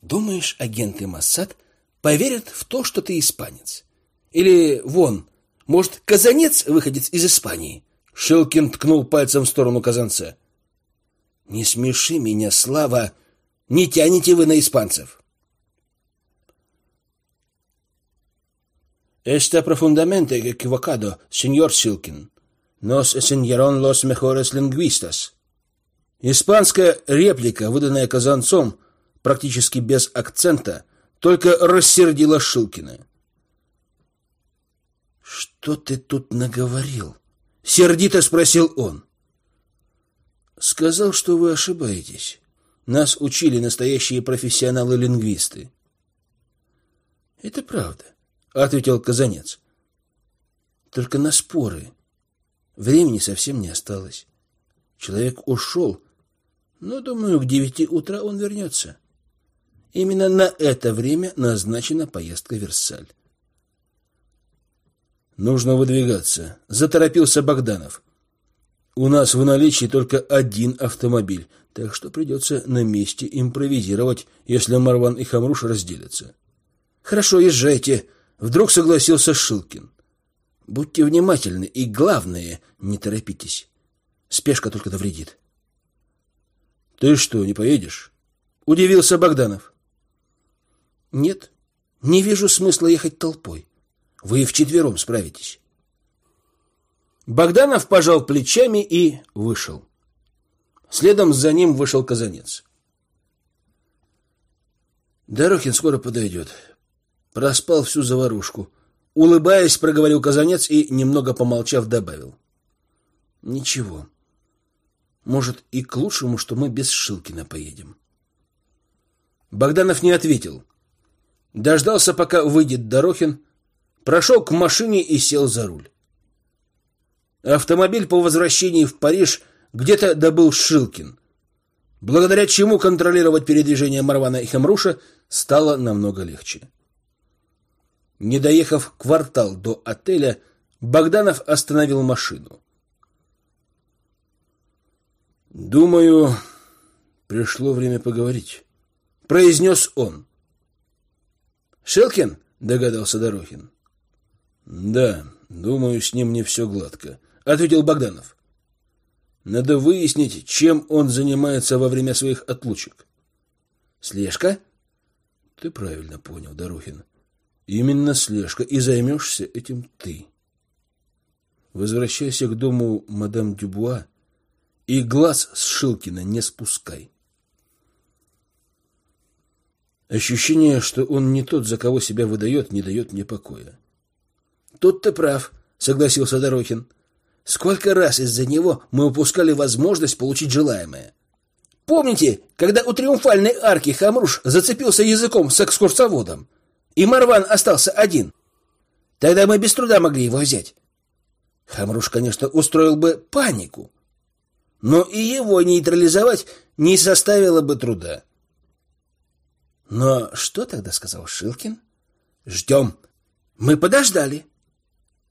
Думаешь, агенты Моссад поверят в то, что ты испанец? Или, вон, может, казанец выходец из Испании? Шелкин ткнул пальцем в сторону казанца. Не смеши меня, Слава. Не тянете вы на испанцев. Está profundamente equivocado, señor Шилкин. Nos enseñaron los mejores lingüistas. Испанская реплика, выданная казанцом, практически без акцента, только рассердила Шилкина. «Что ты тут наговорил?» — сердито спросил он. «Сказал, что вы ошибаетесь. Нас учили настоящие профессионалы-лингвисты». «Это правда», — ответил Казанец. «Только на споры времени совсем не осталось. Человек ушел, но, думаю, к девяти утра он вернется. Именно на это время назначена поездка в Версаль. Нужно выдвигаться, заторопился Богданов. У нас в наличии только один автомобиль, так что придется на месте импровизировать, если Марван и Хамруш разделятся. Хорошо, езжайте, вдруг согласился Шилкин. Будьте внимательны и главное, не торопитесь. Спешка только навредит. Ты что, не поедешь? удивился Богданов. Нет, не вижу смысла ехать толпой. Вы вчетвером справитесь. Богданов пожал плечами и вышел. Следом за ним вышел Казанец. Дорохин скоро подойдет. Проспал всю заварушку. Улыбаясь, проговорил Казанец и, немного помолчав, добавил. Ничего. Может, и к лучшему, что мы без Шилкина поедем. Богданов не ответил. Дождался, пока выйдет Дорохин, прошел к машине и сел за руль. Автомобиль по возвращении в Париж где-то добыл Шилкин, благодаря чему контролировать передвижение Марвана и Хамруша стало намного легче. Не доехав квартал до отеля, Богданов остановил машину. «Думаю, пришло время поговорить», — произнес он. «Шилкин?» — догадался Дорохин. Да, думаю, с ним не все гладко, ответил Богданов. Надо выяснить, чем он занимается во время своих отлучек. Слежка? Ты правильно понял, Дорохин. Именно слежка, и займешься этим ты. Возвращайся к дому мадам Дюбуа и глаз с Шилкина не спускай. Ощущение, что он не тот, за кого себя выдает, не дает мне покоя. Тут ты прав, согласился Дорохин. Сколько раз из-за него мы упускали возможность получить желаемое. Помните, когда у триумфальной арки Хамруш зацепился языком с экскурсоводом, и Марван остался один? Тогда мы без труда могли его взять. Хамруш, конечно, устроил бы панику, но и его нейтрализовать не составило бы труда. Но что тогда сказал Шилкин? Ждем. Мы подождали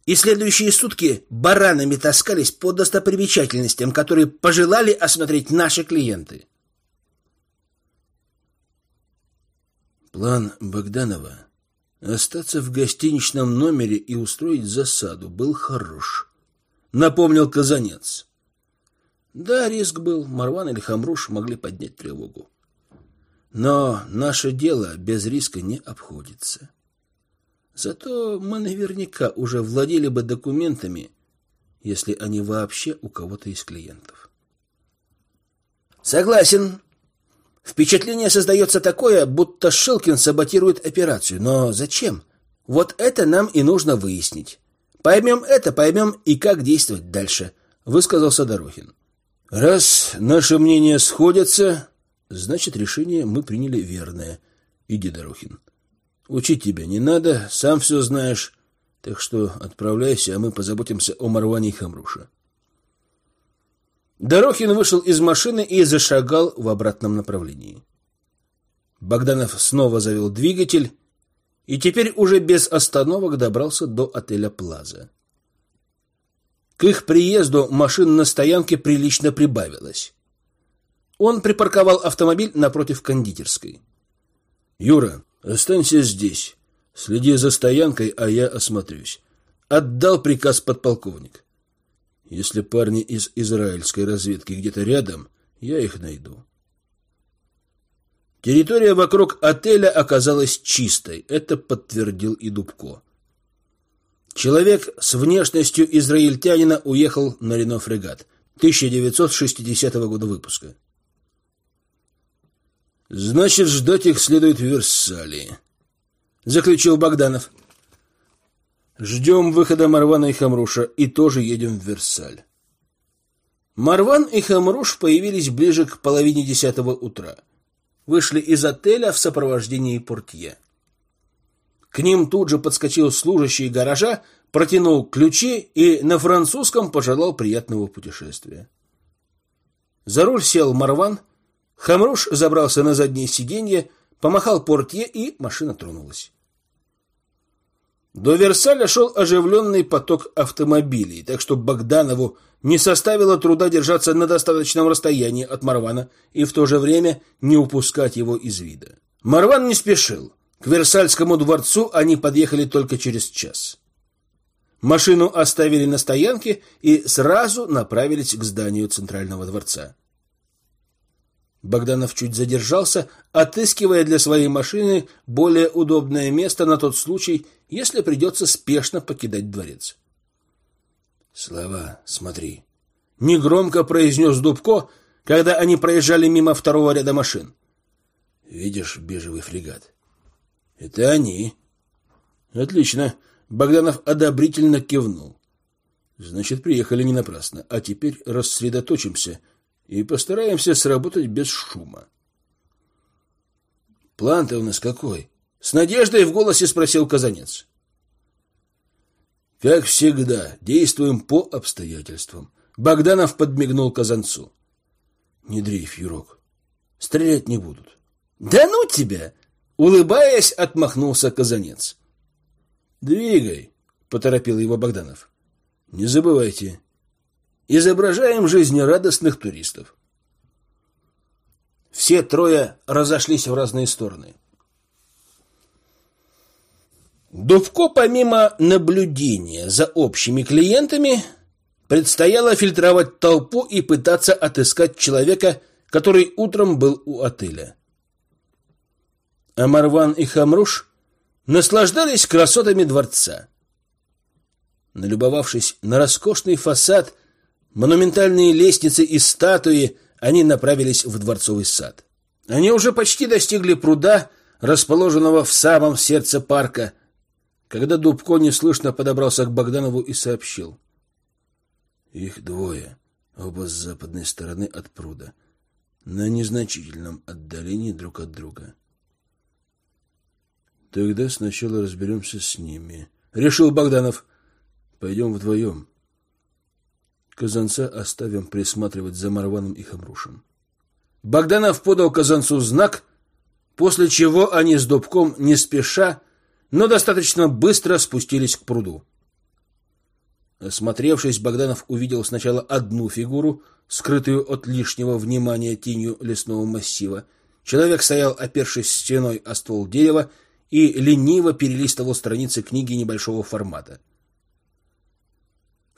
и следующие сутки баранами таскались по достопримечательностям, которые пожелали осмотреть наши клиенты. План Богданова остаться в гостиничном номере и устроить засаду был хорош, напомнил Казанец. Да, риск был, Марван или Хамруш могли поднять тревогу. Но наше дело без риска не обходится. Зато мы наверняка уже владели бы документами, если они вообще у кого-то из клиентов. Согласен. Впечатление создается такое, будто Шилкин саботирует операцию. Но зачем? Вот это нам и нужно выяснить. Поймем это, поймем и как действовать дальше, высказался Дорохин. Раз наши мнения сходятся, значит, решение мы приняли верное. Иди, Дорохин. Учить тебя не надо, сам все знаешь. Так что отправляйся, а мы позаботимся о Марване и Хамруше. Дорохин вышел из машины и зашагал в обратном направлении. Богданов снова завел двигатель и теперь уже без остановок добрался до отеля «Плаза». К их приезду машин на стоянке прилично прибавилось. Он припарковал автомобиль напротив кондитерской. «Юра, останься здесь. Следи за стоянкой, а я осмотрюсь». Отдал приказ подполковник. Если парни из израильской разведки где-то рядом, я их найду. Территория вокруг отеля оказалась чистой, это подтвердил и Дубко. Человек с внешностью израильтянина уехал на Рено фрегат 1960 года выпуска. Значит, ждать их следует в Версале, заключил Богданов. Ждем выхода Марвана и Хамруша и тоже едем в Версаль. Марван и Хамруш появились ближе к половине десятого утра. Вышли из отеля в сопровождении портье. К ним тут же подскочил служащий гаража, протянул ключи и на французском пожелал приятного путешествия. За руль сел Марван, Хамруш забрался на заднее сиденье, помахал портье, и машина тронулась. До Версаля шел оживленный поток автомобилей, так что Богданову не составило труда держаться на достаточном расстоянии от Марвана и в то же время не упускать его из вида. Марван не спешил. К Версальскому дворцу они подъехали только через час. Машину оставили на стоянке и сразу направились к зданию Центрального дворца. Богданов чуть задержался, отыскивая для своей машины более удобное место на тот случай, если придется спешно покидать дворец. «Слова, смотри», — негромко произнес Дубко, когда они проезжали мимо второго ряда машин. «Видишь бежевый фрегат?» «Это они». «Отлично», — Богданов одобрительно кивнул. «Значит, приехали не напрасно, а теперь рассредоточимся и постараемся сработать без шума». «План-то у нас какой?» С надеждой в голосе спросил Казанец. Как всегда, действуем по обстоятельствам. Богданов подмигнул Казанцу. Не дрейф, Юрок. Стрелять не будут. Да ну тебя! Улыбаясь, отмахнулся Казанец. Двигай, поторопил его Богданов. Не забывайте, изображаем жизнерадостных туристов. Все трое разошлись в разные стороны. Дубко, помимо наблюдения за общими клиентами, предстояло фильтровать толпу и пытаться отыскать человека, который утром был у отеля. А Марван и Хамруш наслаждались красотами дворца. Налюбовавшись на роскошный фасад, монументальные лестницы и статуи, они направились в дворцовый сад. Они уже почти достигли пруда, расположенного в самом сердце парка, когда Дубко неслышно подобрался к Богданову и сообщил. Их двое, оба с западной стороны от пруда, на незначительном отдалении друг от друга. Тогда сначала разберемся с ними. Решил Богданов. Пойдем вдвоем. Казанца оставим присматривать за Марваном и Хамрушем. Богданов подал Казанцу знак, после чего они с Дубком не спеша но достаточно быстро спустились к пруду. Осмотревшись, Богданов увидел сначала одну фигуру, скрытую от лишнего внимания тенью лесного массива. Человек стоял, опершись стеной о ствол дерева, и лениво перелистывал страницы книги небольшого формата.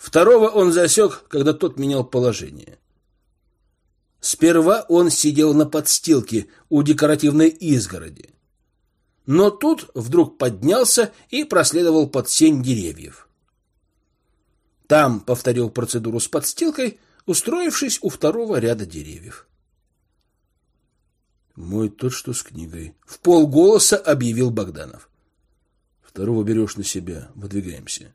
Второго он засек, когда тот менял положение. Сперва он сидел на подстилке у декоративной изгороди но тут вдруг поднялся и проследовал под сень деревьев. Там повторил процедуру с подстилкой, устроившись у второго ряда деревьев. Мой тот, что с книгой. В полголоса объявил Богданов. Второго берешь на себя. Выдвигаемся.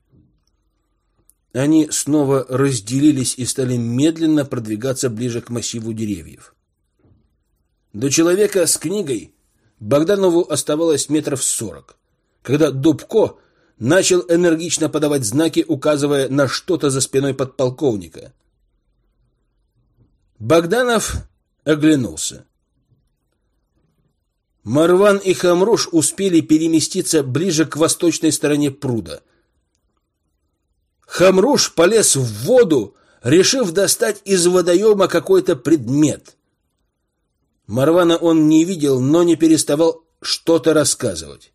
Они снова разделились и стали медленно продвигаться ближе к массиву деревьев. До человека с книгой Богданову оставалось метров сорок, когда Дубко начал энергично подавать знаки, указывая на что-то за спиной подполковника. Богданов оглянулся. Марван и Хамруш успели переместиться ближе к восточной стороне пруда. Хамруш полез в воду, решив достать из водоема какой-то предмет. Марвана он не видел, но не переставал что-то рассказывать.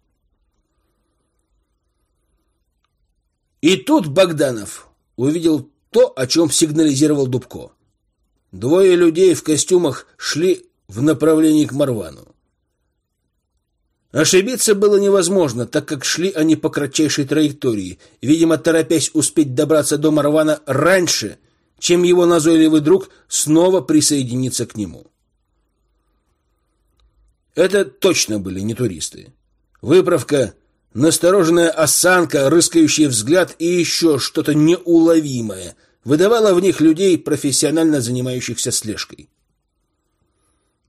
И тут Богданов увидел то, о чем сигнализировал Дубко. Двое людей в костюмах шли в направлении к Марвану. Ошибиться было невозможно, так как шли они по кратчайшей траектории, видимо, торопясь успеть добраться до Марвана раньше, чем его назойливый друг снова присоединится к нему. Это точно были не туристы. Выправка, настороженная осанка, рыскающий взгляд и еще что-то неуловимое выдавало в них людей, профессионально занимающихся слежкой.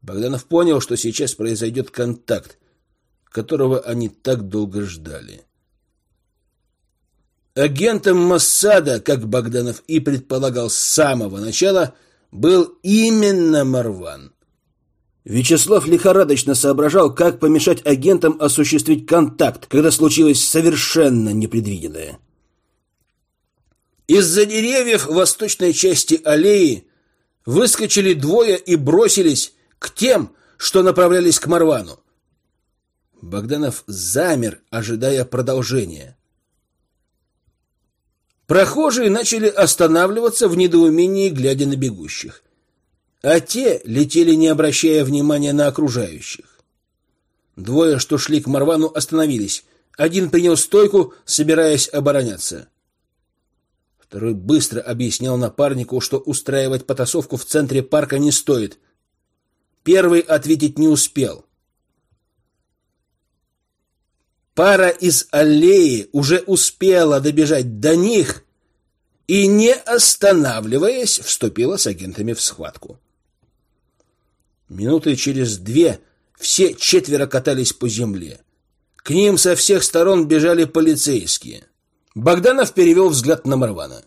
Богданов понял, что сейчас произойдет контакт, которого они так долго ждали. Агентом Моссада, как Богданов и предполагал с самого начала, был именно Марван. Вячеслав лихорадочно соображал, как помешать агентам осуществить контакт, когда случилось совершенно непредвиденное. Из-за деревьев восточной части аллеи выскочили двое и бросились к тем, что направлялись к Марвану. Богданов замер, ожидая продолжения. Прохожие начали останавливаться в недоумении, глядя на бегущих а те летели, не обращая внимания на окружающих. Двое, что шли к Марвану, остановились. Один принял стойку, собираясь обороняться. Второй быстро объяснял напарнику, что устраивать потасовку в центре парка не стоит. Первый ответить не успел. Пара из аллеи уже успела добежать до них и, не останавливаясь, вступила с агентами в схватку. Минуты через две все четверо катались по земле. К ним со всех сторон бежали полицейские. Богданов перевел взгляд на Марвана.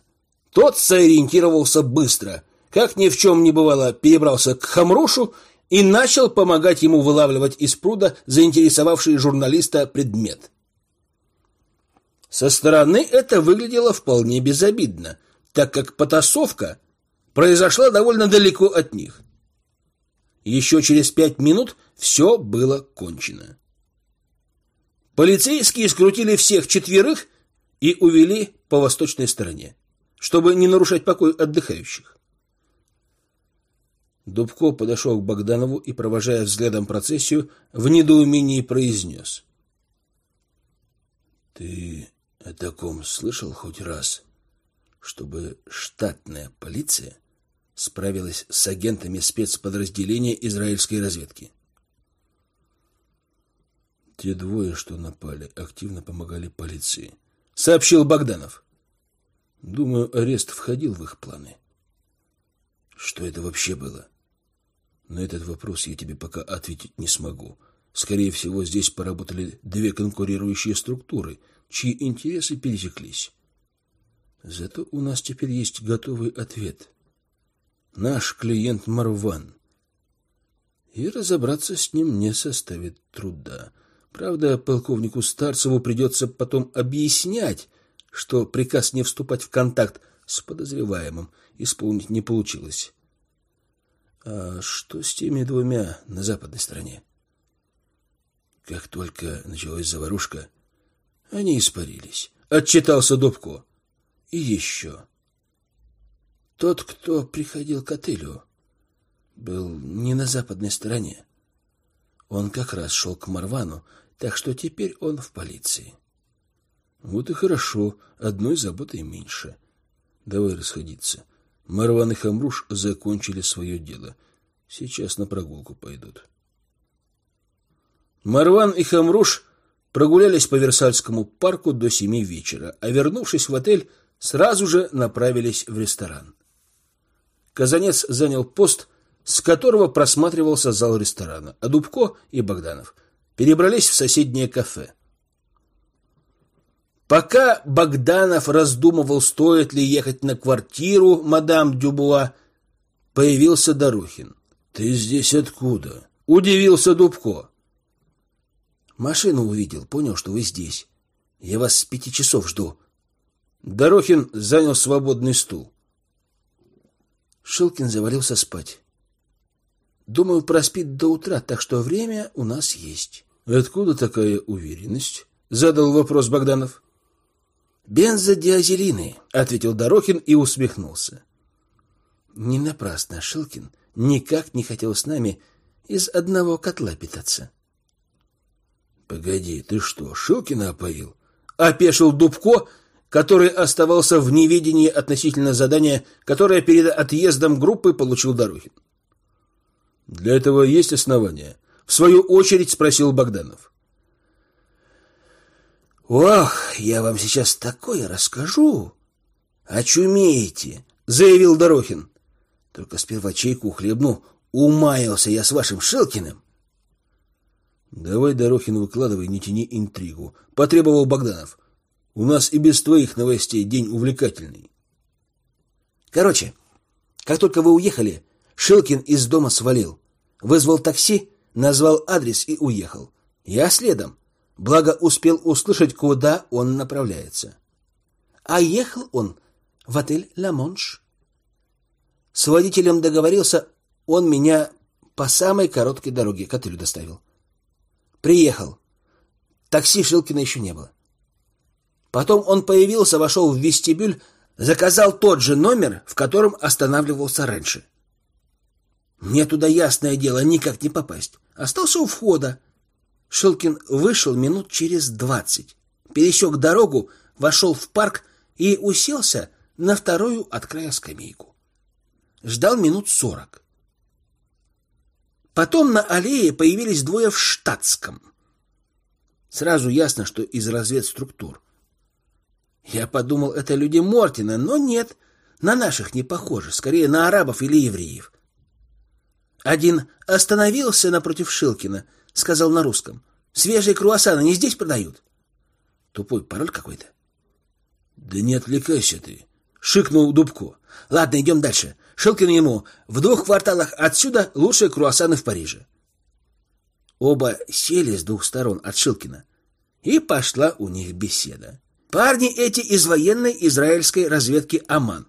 Тот сориентировался быстро, как ни в чем не бывало, перебрался к Хамрушу и начал помогать ему вылавливать из пруда заинтересовавший журналиста предмет. Со стороны это выглядело вполне безобидно, так как потасовка произошла довольно далеко от них. Еще через пять минут все было кончено. Полицейские скрутили всех четверых и увели по восточной стороне, чтобы не нарушать покой отдыхающих. Дубко подошел к Богданову и, провожая взглядом процессию, в недоумении произнес. — Ты о таком слышал хоть раз, чтобы штатная полиция справилась с агентами спецподразделения израильской разведки. Те двое, что напали, активно помогали полиции, сообщил Богданов. Думаю, арест входил в их планы. Что это вообще было? На этот вопрос я тебе пока ответить не смогу. Скорее всего, здесь поработали две конкурирующие структуры, чьи интересы пересеклись. Зато у нас теперь есть готовый ответ — наш клиент Марван. И разобраться с ним не составит труда. Правда, полковнику Старцеву придется потом объяснять, что приказ не вступать в контакт с подозреваемым исполнить не получилось. А что с теми двумя на западной стороне? Как только началась заварушка, они испарились. Отчитался Дубко. И еще. Тот, кто приходил к отелю, был не на западной стороне. Он как раз шел к Марвану, так что теперь он в полиции. Вот и хорошо, одной заботой меньше. Давай расходиться. Марван и Хамруш закончили свое дело. Сейчас на прогулку пойдут. Марван и Хамруш прогулялись по Версальскому парку до семи вечера, а вернувшись в отель, сразу же направились в ресторан. Казанец занял пост, с которого просматривался зал ресторана, а Дубко и Богданов перебрались в соседнее кафе. Пока Богданов раздумывал, стоит ли ехать на квартиру мадам Дюбуа, появился Дорохин. «Ты здесь откуда?» — удивился Дубко. «Машину увидел, понял, что вы здесь. Я вас с пяти часов жду». Дорохин занял свободный стул. Шилкин завалился спать. «Думаю, проспит до утра, так что время у нас есть». «Откуда такая уверенность?» — задал вопрос Богданов. «Бензодиазелины», — ответил Дорохин и усмехнулся. Не напрасно Шилкин никак не хотел с нами из одного котла питаться. «Погоди, ты что, Шилкина опоил?» — опешил Дубко, который оставался в неведении относительно задания, которое перед отъездом группы получил Дорохин. «Для этого есть основания?» — в свою очередь спросил Богданов. «Ох, я вам сейчас такое расскажу! Очумеете!» — заявил Дорохин. «Только сперва чайку хлебну. Умаялся я с вашим Шелкиным!» «Давай, Дорохин, выкладывай, не тяни интригу», — потребовал Богданов. «У нас и без твоих новостей день увлекательный». «Короче, как только вы уехали, Шилкин из дома свалил. Вызвал такси, назвал адрес и уехал. Я следом благо успел услышать, куда он направляется. А ехал он в отель «Ла Монш». С водителем договорился, он меня по самой короткой дороге к отелю доставил. Приехал. Такси Шилкина еще не было. Потом он появился, вошел в вестибюль, заказал тот же номер, в котором останавливался раньше. Мне туда, ясное дело, никак не попасть. Остался у входа. Шилкин вышел минут через двадцать, пересек дорогу, вошел в парк и уселся на вторую от края скамейку. Ждал минут сорок. Потом на аллее появились двое в штатском. Сразу ясно, что из разведструктур. Я подумал, это люди Мортина, но нет, на наших не похоже, скорее на арабов или евреев. Один остановился напротив Шилкина, сказал на русском. «Свежие круассаны не здесь продают?» Тупой пароль какой-то. «Да не отвлекайся ты!» — шикнул Дубко. «Ладно, идем дальше. Шилкин ему. В двух кварталах отсюда лучшие круассаны в Париже». Оба сели с двух сторон от Шилкина. И пошла у них беседа. Парни эти из военной израильской разведки Аман.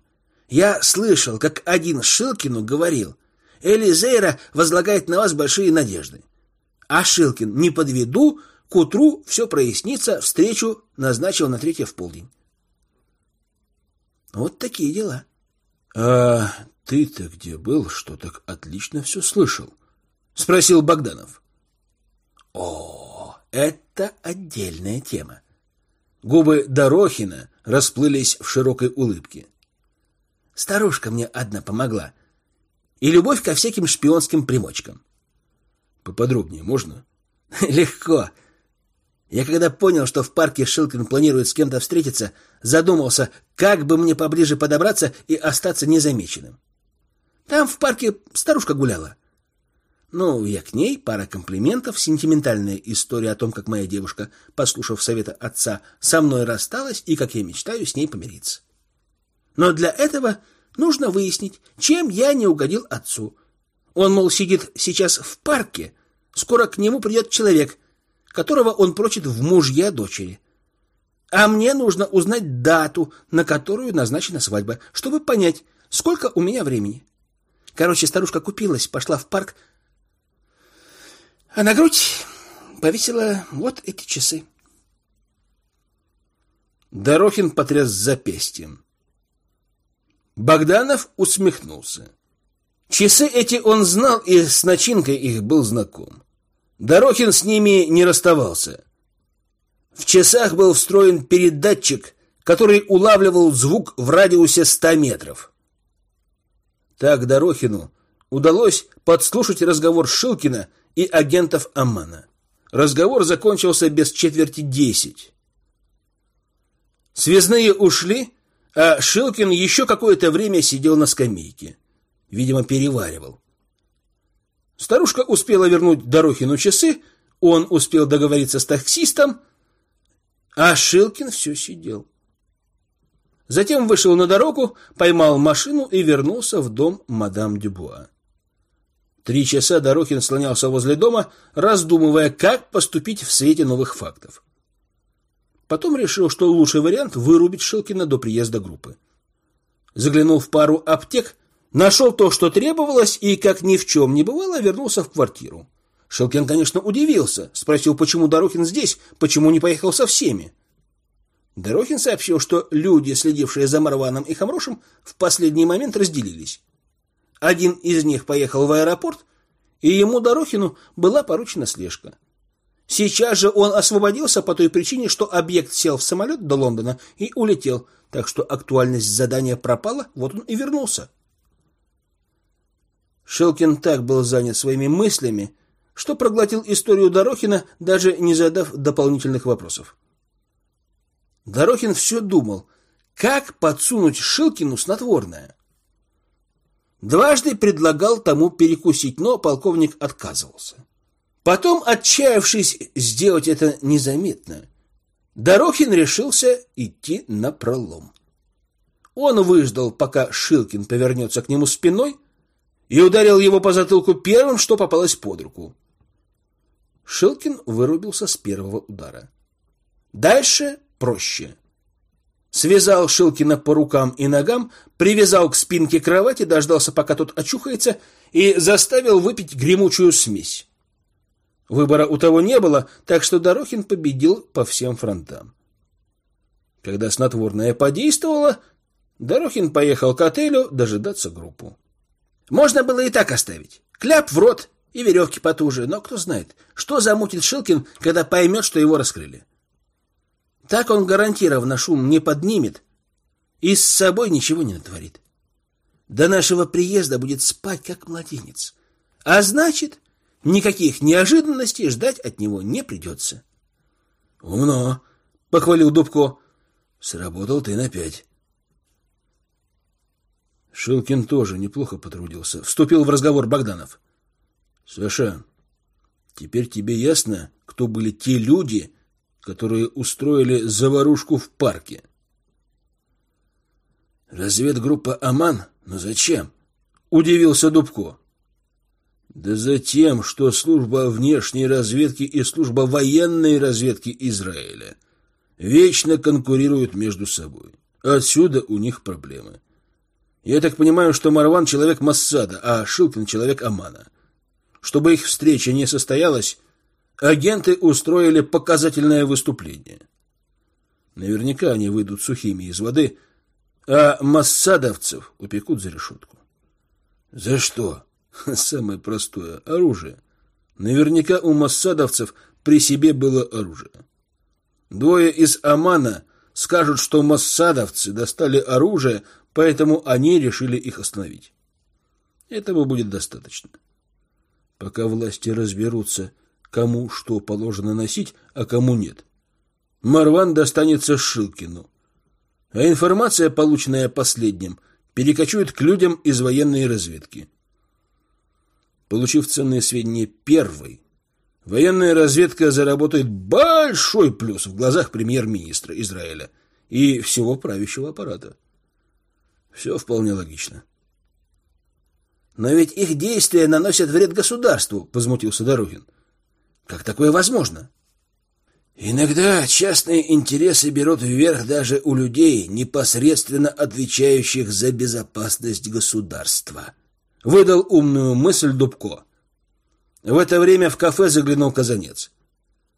Я слышал, как один Шилкину говорил, Элизейра возлагает на вас большие надежды. А Шилкин, не подведу, к утру все прояснится, встречу назначил на третье в полдень. Вот такие дела. А ты-то где был, что так отлично все слышал? Спросил Богданов. О, это отдельная тема. Губы Дорохина расплылись в широкой улыбке. Старушка мне одна помогла. И любовь ко всяким шпионским примочкам. Поподробнее можно? [LAUGHS] Легко. Я когда понял, что в парке Шилкин планирует с кем-то встретиться, задумался, как бы мне поближе подобраться и остаться незамеченным. Там в парке старушка гуляла. Ну, я к ней, пара комплиментов, сентиментальная история о том, как моя девушка, послушав совета отца, со мной рассталась и, как я мечтаю, с ней помириться. Но для этого нужно выяснить, чем я не угодил отцу. Он, мол, сидит сейчас в парке, скоро к нему придет человек, которого он прочит в мужья дочери. А мне нужно узнать дату, на которую назначена свадьба, чтобы понять, сколько у меня времени. Короче, старушка купилась, пошла в парк, а на грудь повесила вот эти часы. Дорохин потряс запястьем. Богданов усмехнулся. Часы эти он знал и с начинкой их был знаком. Дорохин с ними не расставался. В часах был встроен передатчик, который улавливал звук в радиусе ста метров. Так Дорохину удалось подслушать разговор Шилкина и агентов Аммана. разговор закончился без четверти десять. Связные ушли, а Шилкин еще какое-то время сидел на скамейке. Видимо, переваривал. Старушка успела вернуть Дорохину часы, он успел договориться с таксистом, а Шилкин все сидел. Затем вышел на дорогу, поймал машину и вернулся в дом мадам Дюбуа. Три часа Дорохин слонялся возле дома, раздумывая, как поступить в свете новых фактов. Потом решил, что лучший вариант — вырубить Шилкина до приезда группы. Заглянул в пару аптек, нашел то, что требовалось, и, как ни в чем не бывало, вернулся в квартиру. Шилкин, конечно, удивился, спросил, почему Дорохин здесь, почему не поехал со всеми. Дорохин сообщил, что люди, следившие за Марваном и Хамрошем, в последний момент разделились. Один из них поехал в аэропорт, и ему, Дорохину, была поручена слежка. Сейчас же он освободился по той причине, что объект сел в самолет до Лондона и улетел, так что актуальность задания пропала, вот он и вернулся. Шелкин так был занят своими мыслями, что проглотил историю Дорохина, даже не задав дополнительных вопросов. Дорохин все думал, как подсунуть Шилкину снотворное. Дважды предлагал тому перекусить, но полковник отказывался. Потом, отчаявшись сделать это незаметно, Дорохин решился идти на пролом. Он выждал, пока Шилкин повернется к нему спиной, и ударил его по затылку первым, что попалось под руку. Шилкин вырубился с первого удара. Дальше проще. Связал Шилкина по рукам и ногам, привязал к спинке кровати, дождался, пока тот очухается, и заставил выпить гремучую смесь. Выбора у того не было, так что Дорохин победил по всем фронтам. Когда снотворное подействовало, Дорохин поехал к отелю дожидаться группу. Можно было и так оставить. Кляп в рот и веревки потуже, но кто знает, что замутит Шилкин, когда поймет, что его раскрыли. Так он гарантированно шум не поднимет и с собой ничего не натворит. До нашего приезда будет спать, как младенец. А значит, Никаких неожиданностей ждать от него не придется. — Умно, — похвалил Дубко. — Сработал ты на пять. Шилкин тоже неплохо потрудился. Вступил в разговор Богданов. — Саша, теперь тебе ясно, кто были те люди, которые устроили заварушку в парке? — Разведгруппа «Аман»? Но зачем? — удивился Дубко. Да за тем, что служба внешней разведки и служба военной разведки Израиля вечно конкурируют между собой. Отсюда у них проблемы. Я так понимаю, что Марван человек Массада, а Шилкин человек Амана. Чтобы их встреча не состоялась, агенты устроили показательное выступление. Наверняка они выйдут сухими из воды, а массадовцев упекут за решетку. За что? [LAUGHS] Самое простое — оружие. Наверняка у массадовцев при себе было оружие. Двое из Амана скажут, что массадовцы достали оружие, поэтому они решили их остановить. Этого будет достаточно. Пока власти разберутся, кому что положено носить, а кому нет. Марван достанется Шилкину. А информация, полученная последним, перекочует к людям из военной разведки. Получив ценные сведения первой, военная разведка заработает большой плюс в глазах премьер-министра Израиля и всего правящего аппарата. Все вполне логично. Но ведь их действия наносят вред государству, возмутился Дорогин. Как такое возможно? Иногда частные интересы берут вверх даже у людей, непосредственно отвечающих за безопасность государства выдал умную мысль Дубко. В это время в кафе заглянул Казанец.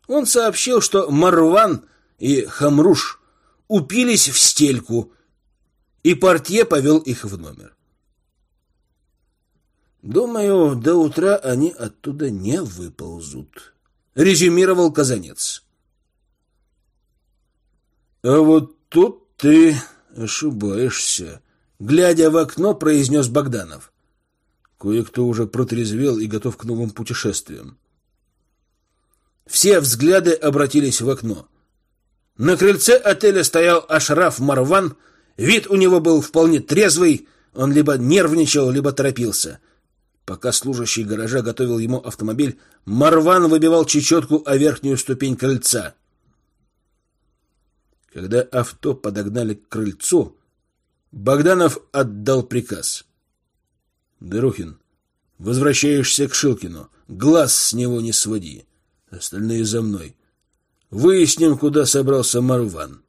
Он сообщил, что Марван и Хамруш упились в стельку, и портье повел их в номер. «Думаю, до утра они оттуда не выползут», — резюмировал Казанец. «А вот тут ты ошибаешься», — глядя в окно, произнес Богданов. Кое-кто уже протрезвел и готов к новым путешествиям. Все взгляды обратились в окно. На крыльце отеля стоял Ашраф Марван. Вид у него был вполне трезвый. Он либо нервничал, либо торопился. Пока служащий гаража готовил ему автомобиль, Марван выбивал чечетку о верхнюю ступень крыльца. Когда авто подогнали к крыльцу, Богданов отдал приказ. «Дорохин, возвращаешься к Шилкину. Глаз с него не своди. Остальные за мной. Выясним, куда собрался Марван».